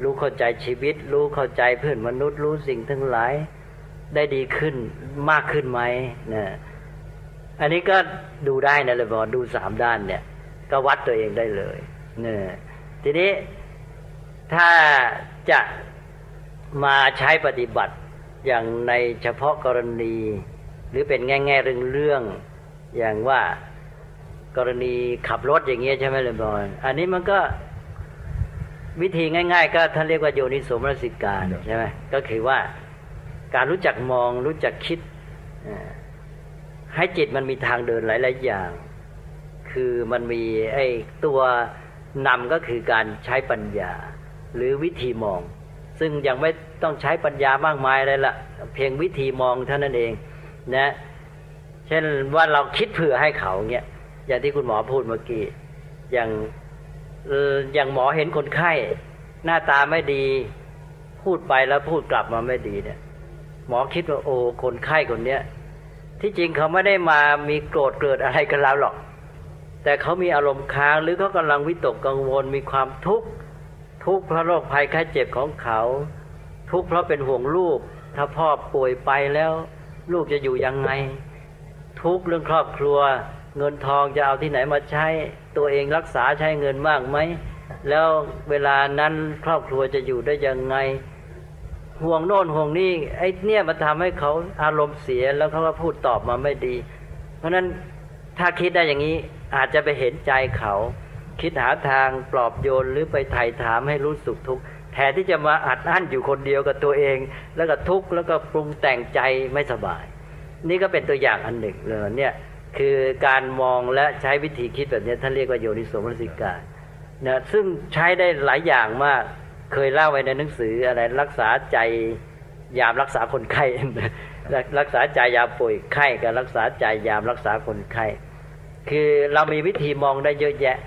รู้เข้าใจชีวิต รู้เข้าใจเพื่อนมนุษย์ รู้สิ่งทั้งหลาย ได้ดีขึ้นมากขึ้นไหมนะ อันนี้ก็ดูได้นะเลยบอกดูสามด้านเนี่ย ก็วัดตัวเองได้เลยเนี่ยทีนี้ถ้าจะมาใช้ปฏิบัติอย่างในเฉพาะกรณี หรือเป็นแง่ๆเรื่องเรื่องอย่างว่ากรณีขับรถอย่างเงี้ยใช่ไหมเลยบอลอันนี้มันก็วิธีง่าย ๆ ก็ท่านเรียกว่าโยนิสมรสิการใช่ไหมก็คือว่าการรู้จักมองรู้จักคิด ให้จิตมันมีทางเดินหลาย ๆ อย่าง คือมันมีไอ้ตัวนำก็คือการใช้ปัญญา หรือวิธีมอง ซึ่งยังไม่ต้องใช้ปัญญามากมายเลยละ่ะเพียงวิธีมองเท่านั้นเองนะเช่นว่าเราคิดเผื่อให้เขาเนี่ยอย่างที่คุณหมอพูดเมื่อกี้อย่างอย่างหมอเห็นคนไข้ หน้าตาไม่ดี พูดไปแล้วพูดกลับมาไม่ดีเนี่ย หมอคิดว่าโอ้คนไข้คนเนี้ย ที่จริงเขาไม่ได้มามีโกรธเกิดอะไรกันแล้วหรอก แต่เขามีอารมณ์ค้างหรือเขากำลังวิตกกังวลมีความทุกข์ทุกข์เพราะโรคภัยไข้เจ็บของเขา ทุกข์เพราะเป็นห่วงลูก ถ้าพ่อป่วยไปแล้ว ลูกจะอยู่ยังไง ทุกข์เรื่องครอบครัว เงินทองจะเอาที่ไหนมาใช้ ตัวเองรักษาใช้เงินมากไหมแล้วเวลานั้นครอบครัวจะอยู่ได้ยังไง ห่วงโน่นห่วงนี่ไอ้เนี่ยมันทำให้เขาอารมณ์เสียแล้วเขาก็พูดตอบมาไม่ดี เพราะนั้นถ้าคิดได้อย่างนี้อาจจะไปเห็นใจเขา คิดหาทางปลอบโยนหรือไปไถ่ถามให้รู้สึกทุกข์แทนที่จะมาอัดอั้นอยู่คนเดียวกับตัวเอง แล้วก็ทุกข์แล้วก็ปรุงแต่งใจไม่สบาย นี่ก็เป็นตัวอย่างอันหนึ่งเลยเนี่ยคือการมองและใช้วิธีคิดแบบนี้ท่านเรียกว่าโยนิโสมนสิกานะซึ่งใช้ได้หลายอย่างมาก เคยเล่าไว้ในหนังสืออะไรรักษาใจยามรักษาคนไข้รักษาใจยามป่วยไข้กับรักษาใจยามรักษาคนไข้คือเรามีวิธีมองได้เยอะแยะ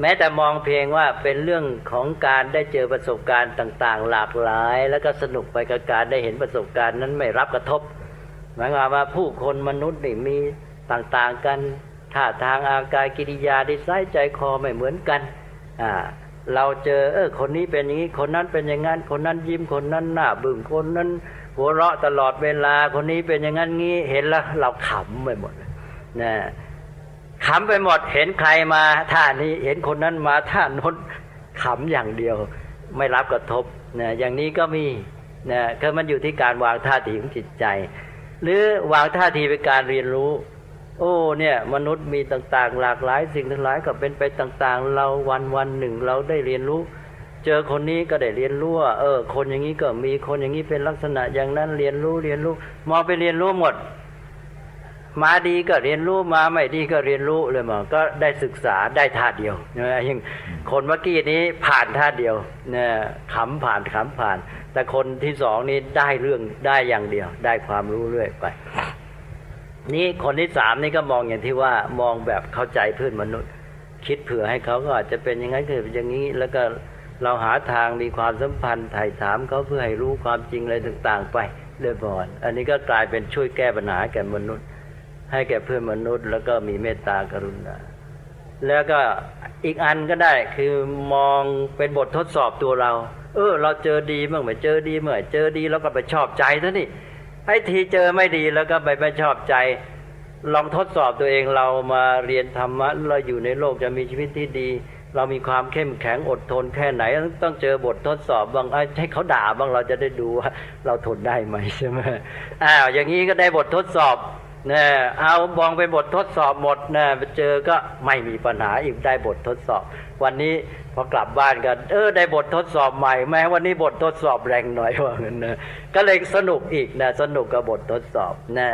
แม้แต่มองเพียงว่าเป็นเรื่องของการได้เจอประสบการณ์ต่าง ๆ หลากหลาย แล้วก็สนุกไปกับการได้เห็นประสบการณ์นั้นไม่รับกระทบหมายความว่าผู้คนมนุษย์นี่มีต่างๆกันท่าทางอากายกิริยาดีไซน์ใจคอไม่เหมือนกันอ่า เราเจอเออคนนี้เป็นอย่างนี้ คนนั้นเป็นอย่างนั้น คนนั้นยิ้มคนนั้นหน้าบึ้งคนนั้น หัวเราะตลอดเวลาคนนี้เป็นอย่างนั้นงี้เห็นแล้วเราขำไปหมดนะขำไปหมดเห็นใครมาท่านี้เห็นคนนั้นมาท่าน้นขำอย่างเดียว ไม่รับกระทบนะอย่างนี้ก็มีนะคือมันอยู่ที่การวางท่าทีของจิตใจ หรือวางท่าทีเป็นการเรียนรู้ โอ้เนี่ยมนุษย์มีต่างๆ หลากหลายสิ่งทั้งหลายก็เป็นไปต่างๆ เราวันวันหนึ่งเราได้เรียนรู้ เจอคนนี้ก็ได้เรียนรู้ว่าเออ คนอย่างนี้ก็มีคนอย่างนี้เป็นลักษณะอย่างนั้นเรียนรู้เรียนรู้มองไปเรียนรู้หมด มาดีก็เรียนรู้มาไม่ดีก็เรียนรู้เลยมั้งก็ได้ศึกษาได้ท่าเดียวนะยังคนเมื่อกี้นี้ผ่านท่าเดียวเนี่ยขำผ่านขำผ่าน แต่คนที่สองนี้ได้เรื่องได้อย่างเดียว ได้ความรู้เรื่อยไป นี่คนที่สามนี่ก็มองอย่างที่ว่ามองแบบเข้าใจเพื่อนมนุษย์ คิดเผื่อให้เขาก็อาจจะเป็นอย่างนั้นคืออย่างนี้ แล้วก็เราหาทางมีความสัมพันธ์ถ่ายถามเขาเพื่อให้รู้ความจริงอะไรต่าง ๆ ไปเรื่อยบอนอันนี้ก็กลายเป็นช่วยแก้ปัญหาแก่มนุษย์ ให้แก่เพื่อนมนุษย์ แล้วก็มีเมตตากรุณาแล้วก็อีกอันก็ได้คือมองเป็นบททดสอบตัวเรา เออ เราเจอดีเมื่อไหร่เจอดีเมื่อไหร่เจอดีแล้วก็ไปชอบใจท่านี่ ไอ้ทีเจอไม่ดีแล้วก็ไปไม่ชอบใจ ลองทดสอบตัวเองเรามาเรียนธรรมะเราอยู่ในโลกจะมีชีวิตที่ดี เรามีความเข้มแข็งอดทนแค่ไหน ต้องเจอบททดสอบบางให้เขาด่าบ้างเราจะได้ดูว่าเราทนได้ไหมใช่ไหมอ้าวอย่างนี้ก็ได้บททดสอบนะเอาบองไปบททดสอบหมดนะไปเจอก็ไม่มีปัญหาอีกได้บททดสอบ วันนี้ พอกลับบ้านกันเออได้บททดสอบใหม่แม้วันนี้บททดสอบแรงหน่อยว่าเงั้นนะก็เลยสนุกอีกนะสนุกกับบททดสอบนะ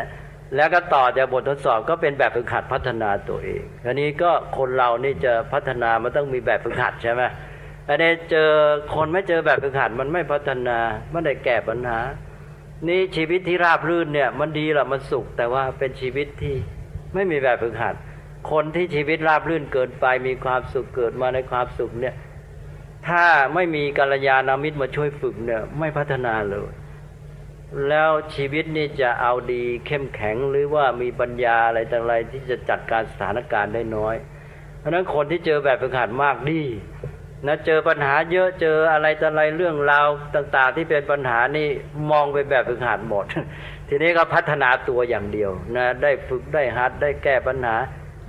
แล้วก็ต่อจากบททดสอบก็เป็นแบบฝึกหัดพัฒนาตัวเองอันนี้ก็คนเรานี่จะพัฒนามันต้องมีแบบฝึกหัดใช่ไหมอันนี้เจอคนไม่เจอแบบฝึกหัดมันไม่พัฒนาไม่ได้แก้ปัญหา นี่ชีวิตที่ราบรื่นเนี่ย มันดีหรอมันสุขแต่ว่าเป็นชีวิตที่ไม่มีแบบฝึกหัด คนที่ชีวิตราบรื่นเกินไปมีความสุขเกิดมาในความสุขเนี่ยถ้าไม่มีกัลยาณมิตรมาช่วยฝึกเนี่ยไม่พัฒนาเลย แล้วชีวิตนี่จะเอาดีเข้มแข็งหรือว่ามีปัญญาอะไรต่างๆที่จะจัดการสถานการณ์ได้น้อย เพราะฉะนั้นคนที่เจอแบบฝึกหัดมากดีนะเจอปัญหาเยอะเจออะไรต่ออะไรเรื่องราวต่าง ๆ ที่เป็นปัญหานี่มองไปแบบฝึกหัดหมด ทีนี้ก็พัฒนาตัวอย่างเดียวนะได้ฝึกได้หัดได้แก้ปัญหา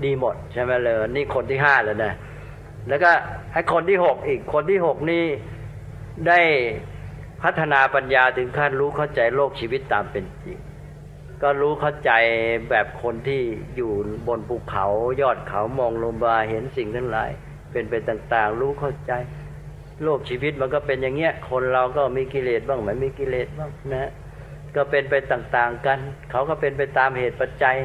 ดีหมดใช่ไหมเลยนี่คนที่ห้าแล้วนะแล้วก็ไอ้คนที่หกอีกคนที่หกนี่ได้พัฒนาปัญญาถึงขั้นรู้เข้าใจโลกชีวิตตามเป็นจริง ก็รู้เข้าใจแบบคนที่อยู่บนภูเขายอดเขามองลงมาเห็นสิ่งทั้งหลาย เป็นไปต่างๆ รู้เข้าใจ โลกชีวิตมันก็เป็นอย่างเงี้ย คนเราก็มีกิเลสบ้างไม่มีกิเลสบ้างนะ ก็เป็นไปต่างๆกัน เขาก็เป็นไปตามเหตุปัจจัย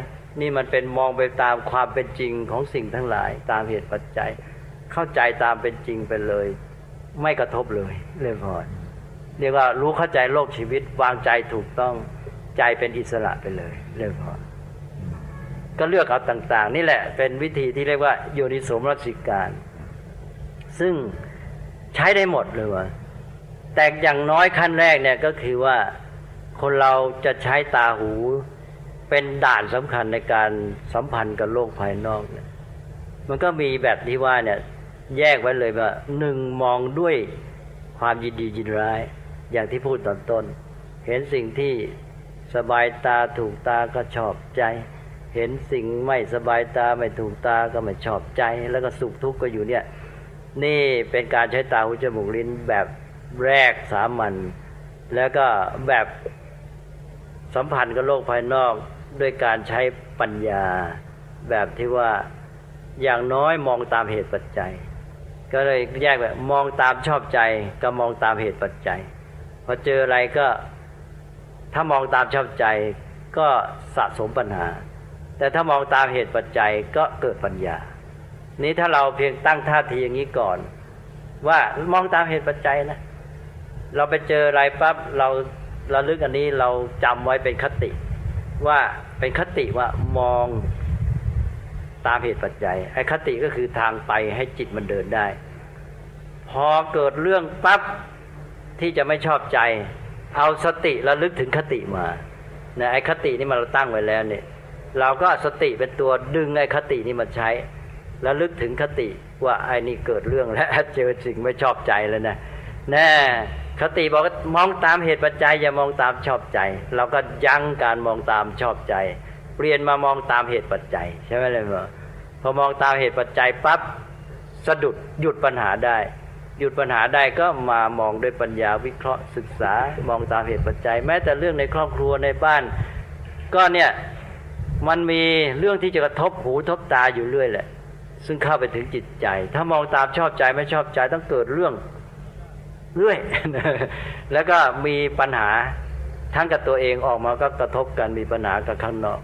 นี่มันเป็นมองไปตามความเป็นจริงของสิ่งทั้งหลาย ตามเหตุปัจจัย เข้าใจตามเป็นจริงไปเลย ไม่กระทบเลยเรียบร้อยเรียกว่ารู้เข้าใจโลกชีวิต วางใจถูกต้องใจเป็นอิสระไปเลยเรียบร้อยก็เลือกเอาต่าง ๆ นี่แหละเป็นวิธีที่เรียกว่าโยนิสมรสิการ ซึ่งใช้ได้หมดเลยว่าแต่อย่างน้อยขั้นแรกเนี่ยก็คือว่าคนเราจะใช้ตาหู เป็นด่านสำคัญในการสัมพันธ์กับโลกภายนอกเนี่ยมันก็มีแบบที่ว่าเนี่ยแยกไว้เลยว่าหนึ่งมองด้วยความยินดียินร้าย อย่างที่พูดตอนต้น เห็นสิ่งที่สบายตาถูกตาก็ชอบใจ เห็นสิ่งไม่สบายตาไม่ถูกตาก็ไม่ชอบใจ แล้วก็สุขทุกข์ก็อยู่เนี่ยนี่เป็นการใช้ตาหูจมูกลิ้นแบบแรกสามัญแล้วก็แบบสัมพันธ์กับโลกภายนอก ด้วยการใช้ปัญญา แบบที่ว่าอย่างน้อยมองตามเหตุปัจจัย ก็เลยแยกแบบมองตามชอบใจกับมองตามเหตุปัจจัยพอเจออะไรก็ถ้ามองตามชอบใจก็สะสมปัญหา แต่ถ้ามองตามเหตุปัจจัยก็เกิดปัญญา นี้ถ้าเราเพียงตั้งท่าทีอย่างนี้ก่อน ว่ามองตามเหตุปัจจัยนะเราไปเจออะไรปั๊บเราเราลึกอันนี้เราจำไว้เป็นคติ ว่าเป็นคติว่ามองตามเหตุปัจจัยไอ้คติก็คือทางไปให้จิตมันเดินได้ พอเกิดเรื่องปั๊บที่จะไม่ชอบใจ เอาสติระลึกถึงคติมาเนี่ยไอ้คตินี่มันเราตั้งไว้แล้วเนี่ย เราก็สติเป็นตัวดึงไอ้คตินี่มาใช้แล้วลึกถึงคติว่าไอ้นี่เกิดเรื่องแล้วเจอสิ่งไม่ชอบใจแล้วนะแน่ คติบอกมองตามเหตุปัจจัย อย่ามองตามชอบใจ เราก็ยั้งการมองตามชอบใจ เปลี่ยนมามองตามเหตุปัจจัย ใช่ไหมเลยพ่อพอมองตามเหตุปัจจัยปั๊บสะดุดหยุดปัญหาได้ หยุดปัญหาได้ก็มามองด้วยปัญญาวิเคราะห์ศึกษา มองตามเหตุปัจจัย แม้แต่เรื่องในครอบครัวในบ้าน ก็เนี่ยมันมีเรื่องที่จะกระทบหูทบตาอยู่เรื่อยแหละ ซึ่งเข้าไปถึงจิตใจ ถ้ามองตามชอบใจไม่ชอบใจต้องเกิดเรื่อง เรื่อยแล้วก็มีปัญหาทั้งกับตัวเองออกมาก็กระทบกันมีปัญหากับข้างนอก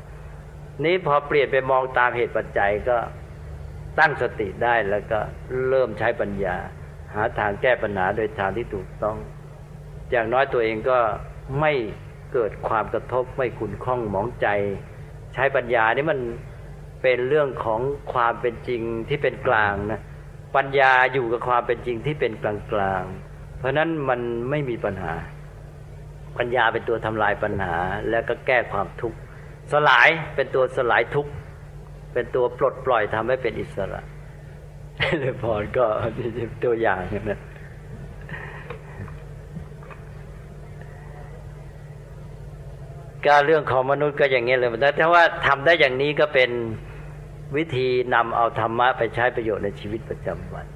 นี้พอเปลี่ยนไปมองตามเหตุปัจจัยก็ตั้งสติได้แล้วก็เริ่มใช้ปัญญา หาทางแก้ปัญหาโดยทางที่ถูกต้อง อย่างน้อยตัวเองก็ไม่เกิดความกระทบไม่ขุนข้องหมองใจ ใช้ปัญญานี่มันเป็นเรื่องของความเป็นจริงที่เป็นกลางนะปัญญาอยู่กับความเป็นจริงที่เป็นกลางกลาง ราะนั้นมันไม่มีปัญหา ปัญญาเป็นตัวทำลายปัญหา แล้วก็แก้ความทุกข์สลายเป็นตัวสลายทุกข์เป็นตัวปลดปล่อยทำให้เป็นอิสระเลยพรก็ตัวอย่างนะการเรื่องของมนุษย์ก็อย่างนี้เลยแต่ถ้าว่าทำได้อย่างนี้ก็เป็นวิธีนำเอาธรรมะไปใช้ประโยชน์ในชีวิตประจำวัน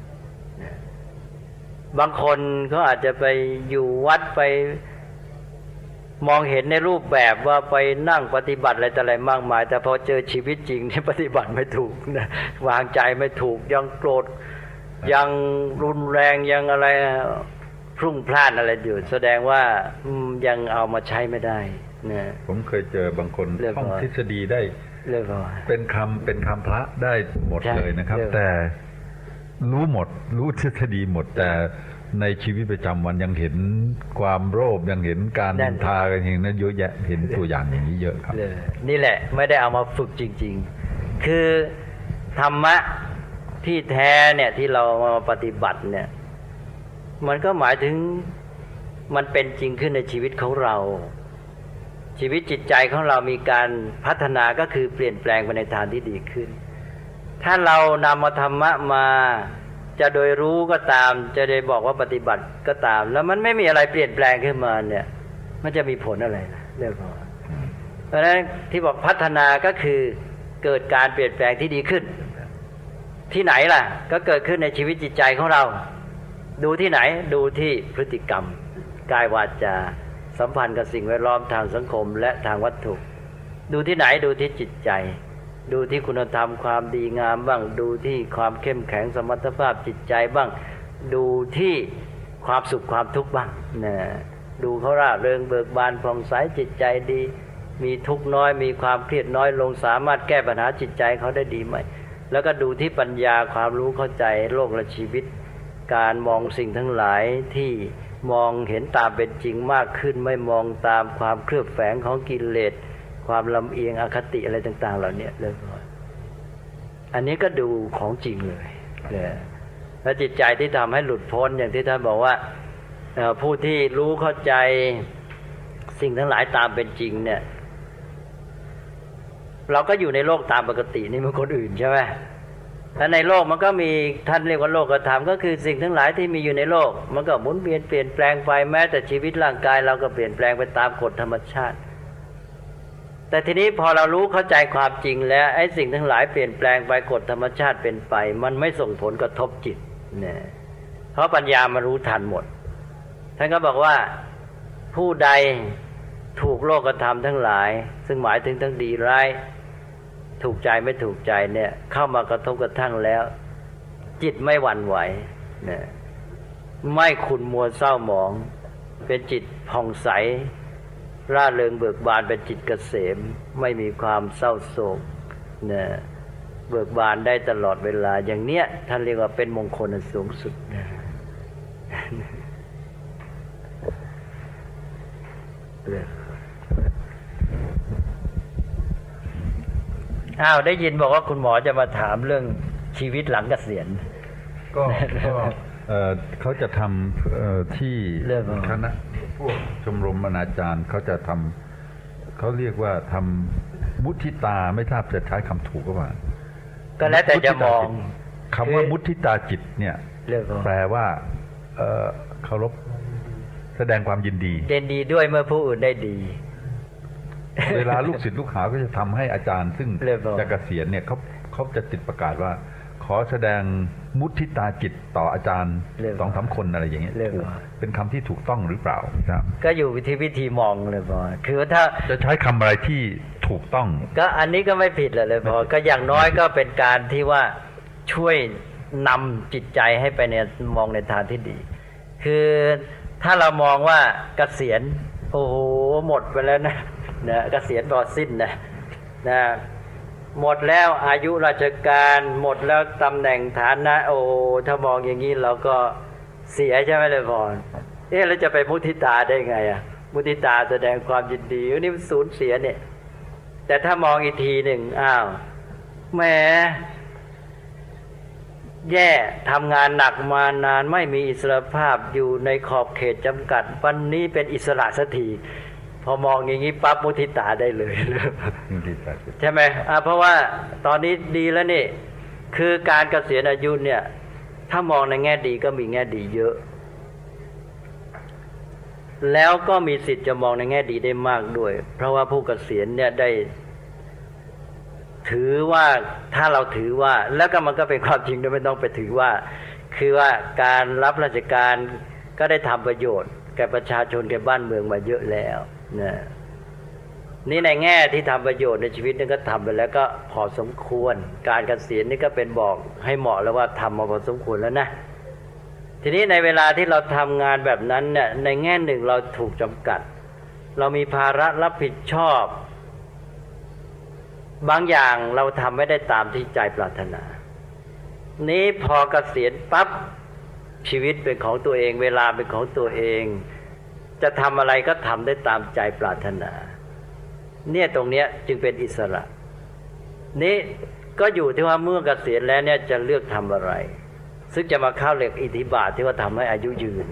บางคนเขาอาจจะไปอยู่วัดไปมองเห็นในรูปแบบว่าไปนั่งปฏิบัติอะไรแต่อะไรมากมาย แต่พอเจอชีวิตจริงที่ปฏิบัติไม่ถูกนะวางใจไม่ถูกยังโกรธยังรุนแรงยังอะไรพรุ่งพลาดอะไรอยู่แสดงว่ายังเอามาใช้ไม่ได้นะผมเคยเจอบางคนท่องทฤษฎีได้เรียกว่าเป็นคำเป็นคำพระได้หมดเลยนะครับ แต่ รู้หมด รู้ทฤษฎีหมดแต่ในชีวิตประจำวันยังเห็นความโลภยังเห็นการนินทากันเห็นนั้นเยอะแยะเห็นตัวอย่างอย่างนี้เยอะครับ นี่แหละไม่ได้เอามาฝึกจริง ๆ คือธรรมะที่แท้เนี่ยที่เรามาปฏิบัติเนี่ย มันก็หมายถึงมันเป็นจริงขึ้นในชีวิตของเรา ชีวิตจิตใจของเรามีการพัฒนาก็คือเปลี่ยนแปลงไปในทางที่ดีขึ้น ถ้าเรานำมาธรรมะมา จะโดยรู้ก็ตาม จะได้บอกว่าปฏิบัติก็ตาม แล้วมันไม่มีอะไรเปลี่ยนแปลงขึ้นมาเนี่ย มันจะมีผลอะไรนะเรื่องของเพราะฉะนั้นที่บอกพัฒนาก็คือเกิดการเปลี่ยนแปลงที่ดีขึ้น ที่ไหนล่ะ ก็เกิดขึ้นในชีวิตจิตใจของเรา ดูที่ไหนดูที่พฤติกรรมกายวาจาสัมพันธ์กับสิ่งแวดล้อมทางสังคมและทางวัตถุ ดูที่ไหนดูที่จิตใจ ดูที่คุณธรรมความดีงามบ้าง ดูที่ความเข้มแข็งสมรรถภาพจิตใจบ้าง ดูที่ความสุขความทุกข์บ้างนะดูเขาร่าเริงเบิกบานผ่องใสจิตใจดี มีทุกข์น้อย มีความเครียดน้อยลงสามารถแก้ปัญหาจิตใจเขาได้ดีไหม แล้วก็ดูที่ปัญญาความรู้เข้าใจโลกและชีวิต การมองสิ่งทั้งหลายที่มองเห็นตามเป็นจริงมากขึ้นไม่มองตามความเคลือบแฝงของกิเลส ความลำเอียงอคติอะไรต่าง ๆ เหล่านี้เลยอันนี้ก็ดูของจริงเลยเนี่ยแล้วจิตใจที่ทำให้หลุดพ้นอย่างที่ท่านบอกว่าผู้ที่รู้เข้าใจสิ่งทั้งหลายตามเป็นจริงเนี่ย เราก็อยู่ในโลกตามปกตินี่มันคนอื่นใช่ไหมแ้าในโลกมันก็มีท่านเรียกว่าโลกธรรมก็คือสิ่งทั้งหลายที่มีอยู่ในโลก มันก็หมุนเวียนเปลี่ยนแปลงไปแม้แต่ชีวิตร่างกายเราก็เปลี่ยนแปลงไปตามกฎธรรมชาติ แต่ทีนี้พอเรารู้เข้าใจความจริงแล้วไอ้สิ่งทั้งหลายเปลี่ยนแปลงไปกฎธรรมชาติเป็นไป มันไม่ส่งผลกระทบจิตเนี่ยเพราะปัญญามารู้ทันหมด ท่านก็บอกว่าผู้ใดถูกโลกธรรมทั้งหลาย ซึ่งหมายถึงทั้งดีร้ายถูกใจไม่ถูกใจเนี่ย เข้ามากระทบกระทั่งแล้ว จิตไม่หวั่นไหวเนี่ยไม่ขุนมัวเศร้าหมอง เป็นจิตผ่องใส ร่าเริงเบิกบานเป็นจิตเกษม ไม่มีความเศร้าโศกเนี่ยเบิกบานได้ตลอดเวลา อย่างเนี้ยท่านเรียกว่าเป็นมงคลสูงสุดนะอ้าวได้ยินบอกว่าคุณหมอจะมาถามเรื่องชีวิตหลังเกษียณก็เขาจะทำที่คณะ พวกชมรมอนาจารย์เขาจะทำเขาเรียกว่าทำมุทิตาไม่ทราบจะใช้คำถูกหรือเปล่าก็แล้วแต่จะมองคำว่ามุทิตาจิตเนี่ยแปลว่าเคารพแสดงความยินดียินดีด้วยเมื่อผู้อื่นได้ดี เวลาลูกศิษย์ลูกหาก็จะทำให้อาจารย์ ซึ่งจะเกษียณเนี่ยเขาเขาจะติดประกาศว่า ขอแสดงมุทิตาจิตต่ออาจารย์สองสาคนอะไรอย่างเงี้ยเป็นคำที่ถูกต้องหรือเปล่าครับ ก็อยู่วิธีวิธีมองเลยพอคือถ้าจะใช้คำอะไรที่ถูกต้อง ก็อันนี้ก็ไม่ผิดเลยพอก็อย่างน้อยก็เป็นการที่ว่าช่วยนำจิตใจให้ไปในมองในทางที่ดี คือถ้าเรามองว่าเกษียณโอ้โหหมดไปแล้วนะนะเกษียณบอสิ้นนะนะ หมดแล้วอายุราชการหมดแล้วตำแหน่งฐานะ โอ้ถ้ามองอย่างนี้เราก็เสียใช่ไหมเลยพอนเอ๊ะแล้วจะไปมุทิตาได้ไงอะ มุทิตาแสดงความยินดีนี่มันสูญเสียเนี่ย แต่ถ้ามองอีกทีหนึ่งอ้าวแหมแย่ทำงานหนักมานานไม่มีอิสรภาพอยู่ในขอบเขตจำกัด วันนี้เป็นอิสระสักที พอมองอย่างนี้ปั๊บมุทิตาได้เลยใช่ไหมอ่าเพราะว่าตอนนี้ดีแล้วนี่ คือการเกษียณอายุเนี่ย ถ้ามองในแง่ดีก็มีแง่ดีเยอะ แล้วก็มีสิทธิ์จะมองในแง่ดีได้มากด้วย เพราะว่าผู้เกษียณเนี่ยได้ ถือว่าถ้าเราถือว่า แล้วก็มันก็เป็นความจริงด้วยไม่ต้องไปถือว่า คือว่าการรับราชการก็ได้ทำประโยชน์แก่ประชาชนแก่บ้านเมืองมาเยอะแล้ว นะนี่ในแง่ที่ทำประโยชน์ในชีวิตนี่ก็ทำไปแล้วก็พอสมควร การเกษียณนี่ก็เป็นบอกให้เหมาะแล้วว่าทำมาพอสมควรแล้วนะ ทีนี้ในเวลาที่เราทำงานแบบนั้นเนี่ยในแง่หนึ่งเราถูกจำกัด เรามีภาระรับผิดชอบ บางอย่างเราทำไม่ได้ตามที่ใจปรารถนา นี้พอเกษียณปั๊บชีวิตเป็นของตัวเอง เวลาเป็นของตัวเอง จะทำอะไรก็ทำได้ตามใจปรารถนา เนี่ยตรงเนี้ยจึงเป็นอิสระ นี้ก็อยู่ที่ว่าเมื่อเกษียณแล้วเนี่ยจะเลือกทำอะไร ซึ่งจะมาเข้าเหล็กอิทธิบาทที่ว่าทำให้อายุยืน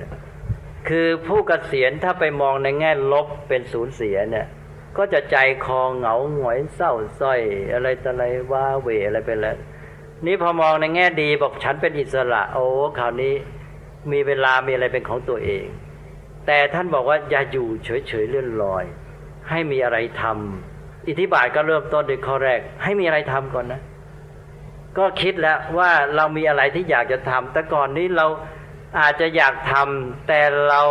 คือผู้เกษียณถ้าไปมองในแง่ลบเป็นสูญเสียเนี่ยก็จะใจคอเหงาหงอยเศร้าส้อย อะไรต่ออะไรว่าเวอะไรไปแล้ว นี่พอมองในแง่ดีบอกฉันเป็นอิสระ โอ้คราวนี้มีเวลามีอะไรเป็นของตัวเอง แต่ท่านบอกว่าอย่าอยู่เฉยๆเลื่อนลอย ให้มีอะไรทำอิทธิบาทก็เริ่มต้นด้วยข้อแรก ให้มีอะไรทำก่อนนะ ก็คิดแล้วว่าเรามีอะไรที่อยากจะทำแต่ก่อนนี้เราอาจจะอยากทำแต่เรา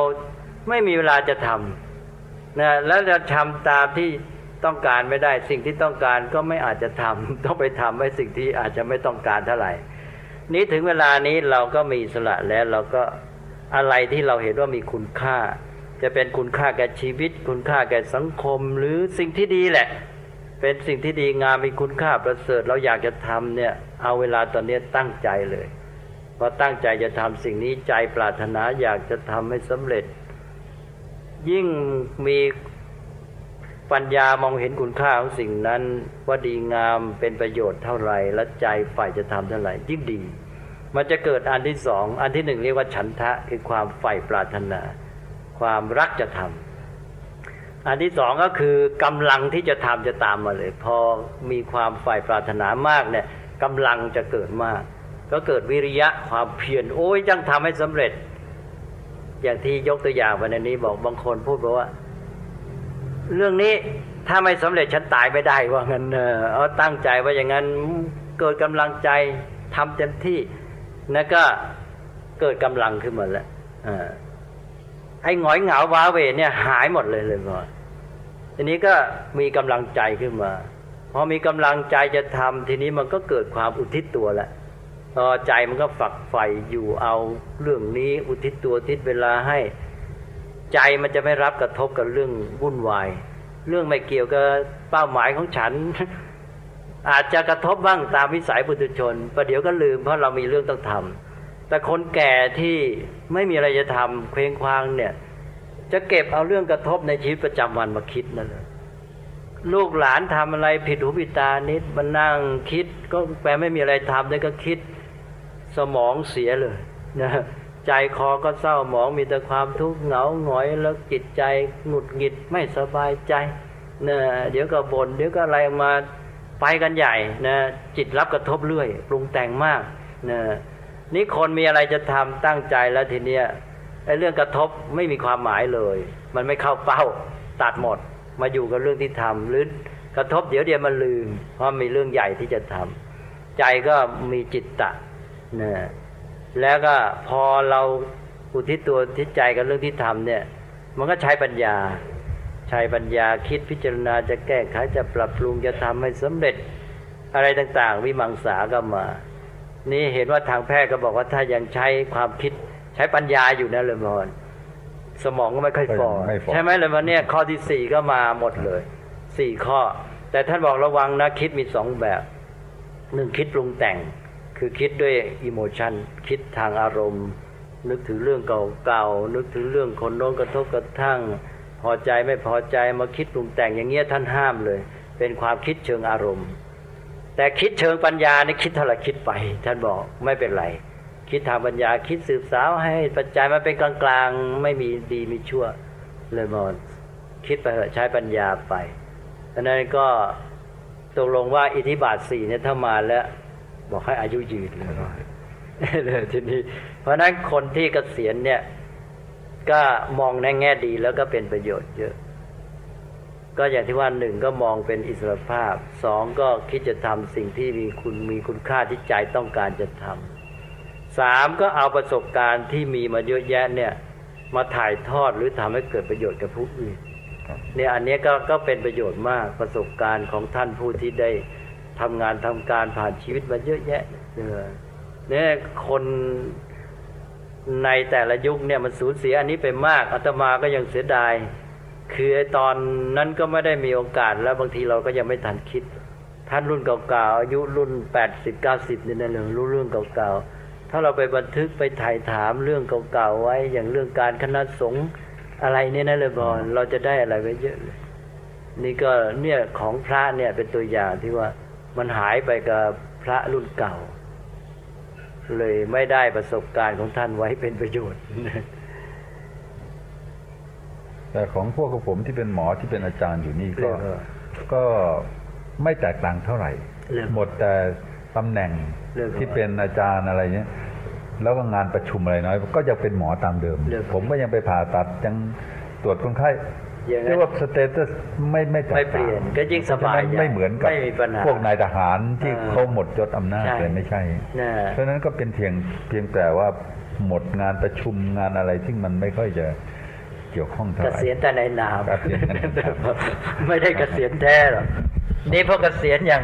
ไม่มีเวลาจะทำนะแล้วจะทำตามที่ต้องการไม่ได้ สิ่งที่ต้องการก็ไม่อาจจะทำต้องไปทำให้สิ่งที่อาจจะไม่ต้องการเท่าไหร่ นี้ถึงเวลานี้เราก็มีสละแล้วเราก็ อะไรที่เราเห็นว่ามีคุณค่า จะเป็นคุณค่าแก่ชีวิต คุณค่าแก่สังคม หรือสิ่งที่ดีแหละ เป็นสิ่งที่ดีงามมีคุณค่าประเสริฐเราอยากจะทำเนี่ยเอาเวลาตอนนี้ตั้งใจเลยพอตั้งใจจะทำสิ่งนี้ใจปรารถนาอยากจะทำให้สำเร็จ ยิ่งมีปัญญามองเห็นคุณค่าของสิ่งนั้นว่าดีงามเป็นประโยชน์เท่าไหร่และใจฝ่ายจะทำเท่าไหร่ยิ่งดี มันจะเกิดอันที่สอง อันที่หนึ่งเรียกว่าฉันทะคือความใฝ่ปรารถนา ความรักจะทำอันที่สองก็คือกำลังที่จะทำจะตามมาเลย พอมีความใฝ่ปรารถนามากเนี่ยกำลังจะเกิดมาก ก็เกิดวิริยะความเพียรโอ้ยจังทำให้สำเร็จ อย่างที่ยกตัวอย่างวันนี้บอกบางคนพูดบอกว่า เรื่องนี้ถ้าไม่สำเร็จฉันตายไม่ได้ว่างั้นเออตั้งใจว่าอย่างนั้นเกิดกำลังใจทำเต็มที่ แล้วก็เกิดกำลังขึ้นมาแล้วอไอ้หงอยเหงาว้าเวเนี่ย หายหมดเลยเลยก่อนทีนี้ก็มีกำลังใจขึ้นมาพอมีกำลังใจจะทำทีนี้มันก็เกิดความอุทิศตัวแล้วพอใจมันก็ฝักใฝ่อยู่เอาเรื่องนี้อุทิศตัวทิศเวลาให้ ใจมันจะไม่รับกระทบกับเรื่องวุ่นวาย เรื่องไม่เกี่ยวกับเป้าหมายของฉัน อาจจะกระทบบ้างตามวิสัยปุถุชนประเดี๋ยวก็ลืมเพราะเรามีเรื่องต้องทำแต่คนแก่ที่ไม่มีอะไรจะทำเคว้งคว้างเนี่ย จะเก็บเอาเรื่องกระทบในชีวิตประจำวันมาคิดนั่นเลยลูกหลานทำอะไรผิดหูผิดตานิดมันนั่งคิด ก็แปลไม่มีอะไรทำได้ก็คิดสมองเสียเลยนะใจคอก็เศร้าหมองมีแต่ความทุกข์เหงาหงอยแล้วจิตใจหงุดหงิดไม่สบายใจเนะเดี๋ยวก็บน่นเดี๋ยวก็อะไรมา ไปกันใหญ่นะจิตรับกระทบเรื่อยปรุงแต่งมากนะนี่คนมีอะไรจะทำตั้งใจแล้วทีเนี้ยไอ้เรื่องกระทบไม่มีความหมายเลย มันไม่เข้าเป้าตัดหมด มาอยู่กับเรื่องที่ทำหรือกระทบเดี๋ยวเดียวมันลืม เพราะมีเรื่องใหญ่ที่จะทำใจก็มีจิตตะนะแล้วก็พอเราอุทิศตัวทิศใจกับเรื่องที่ทำเนี่ย มันก็ใช้ปัญญา ใช้ปัญญาคิดพิจารณาจะแก้ไขจะปรับปรุงจะทำให้สำเร็จ อะไรต่างๆ วิมังสาก็มา นี่เห็นว่าทางแพทย์ก็บอกว่าถ้ายังใช้ความคิดใช้ปัญญาอยู่นะเลยมอนสมองก็ไม่ค่อยฟอใช่ไหมเลยมันเนี่ยข้อที่สี่ก็มาหมดเลยสี่ข้อ แต่ท่านบอกระวังนะคิดมีสองแบบหนึ่งคิดปรุงแต่ง คือคิดด้วยอิโมชันคิดทางอารมณ์ นึกถึงเรื่องเก่าๆนึกถึงเรื่องคนโน้นกระทบกระทั่งพ อใจไม่พอใจมาคิดปรุงแต่งอย่างเงี้ยท่านห้ามเลย เป็นความคิดเชิงอารมณ์ แต่คิดเชิงปัญญานี่คิดเท่าไรคิดไป ท่านบอกไม่เป็นไร คิดทางปัญญาคิดสืบสาวให้ปัจจัยมันเป็นกลางๆไม่มีดีมีชั่วเลยมอนคิดไปเถอะใช้ปัญญาไปอันนั้นก็ตกลงว่าอิทธิบาทสี่เนี่ยถ้ามาแล้ว บอกให้อายุยืนเลยเลยทีนี้ เพราะนั้นคนที่เกษียณเนี่ย ก็มองในแง่ดีแล้วก็เป็นประโยชน์เยอะ ก็อย่างที่ว่าหนึ่งก็มองเป็นอิสรภาพสองก็คิดจะทำสิ่งที่มีคุณมีคุณค่าที่ใจต้องการจะทำสามก็เอาประสบการณ์ที่มีมาเยอะแยะเนี่ย มาถ่ายทอดหรือทำให้เกิดประโยชน์กับผู้อื่นเนี่ยอันนี้ก็ก็เป็นประโยชน์มากประสบการณ์ของท่านผู้ที่ได้ทำงานทำการผ่านชีวิตมาเยอะแยะเนี่ยเนี่ยคน ในแต่ละยุคเนี่ยมันสูญเสียอันนี้ไปมากอาตมาก็ยังเสียดาย คือไอตอนนั้นก็ไม่ได้มีโอกาส แล้วบางทีเราก็ยังไม่ทันคิด ท่านรุ่นเก่าๆอายุรุ่นแปดสิบเก้าสิบนี่นะเรื่องรู้เรื่องเก่าๆถ้าเราไปบันทึกไปถ่ายถามเรื่องเก่าๆไว้ อย่างเรื่องการคณะสงฆ์อะไรเนี่ยนะเลยบอลเราจะได้อะไรไว้เยอะเลยนี่ก็เนี่ยของพระเนี่ยเป็นตัวอย่างที่ว่ามันหายไปกับพระรุ่นเก่า เลยไม่ได้ประสบการณ์ของท่านไว้เป็นประโยชน์ แต่ของพวกกับผมที่เป็นหมอที่เป็นอาจารย์อยู่นี่ก็เรื่องอะไรก็ไม่แตกต่างเท่าไหร่เรื่องหมดแต่ตำแหน่งเรื่องอะไรที่เป็นอาจารย์อะไรเนี้ยแล้วก็งานประชุมอะไรน้อย ก็ยังเป็นหมอตามเดิมเรื่องอะไรผมก็ยังไปผ่าตัดยังตรวจคนไข้อย่างนั้น เรียกว่า status ไม่ไม่แตกไม่ต่างเปลี่ยนก็ยิ่งสบายเพราะฉะนั้นไม่เหมือนกับไม่มีปัญหาพวกนายทหารที่เออเขาหมดยศอำนาจใช่เลยไม่ใช่นะเพราะฉะนั้นก็เป็นเพียงเพียงแต่ว่าหมดงานประชุมงานอะไรที่มันไม่ค่อยจะเกี่ยวข้องเท่าเกไหร่ษียณแต่ในนามเกษียณแต่ในนามไม่ได้เกษียณแท้หรอกนี่พอเกษียณอย่าง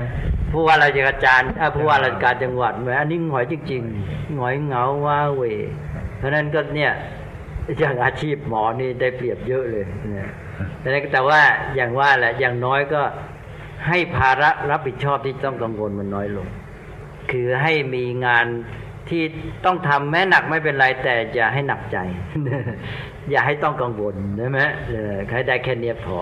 ผู้ว่าราชการอะผู้ว่าราชการจังหวัดแหมอันนี้หงอยจริงๆหงอยเหงาว้าเหวเพราะฉะนั้นก็เนี่ยอย่างอาชีพหมอนี่ได้เปรียบเยอะเลยเนี่ย แต่แต่ว่าอย่างว่าแหละอย่างน้อยก็ให้ภาระรับผิดชอบที่ต้องกังวลมันน้อยลง คือให้มีงานที่ต้องทำแม้หนักไม่เป็นไรแต่อย่าให้หนักใจ อย่าให้ต้องกังวลใช่ไหมใครได้แค่เนี้ยพอ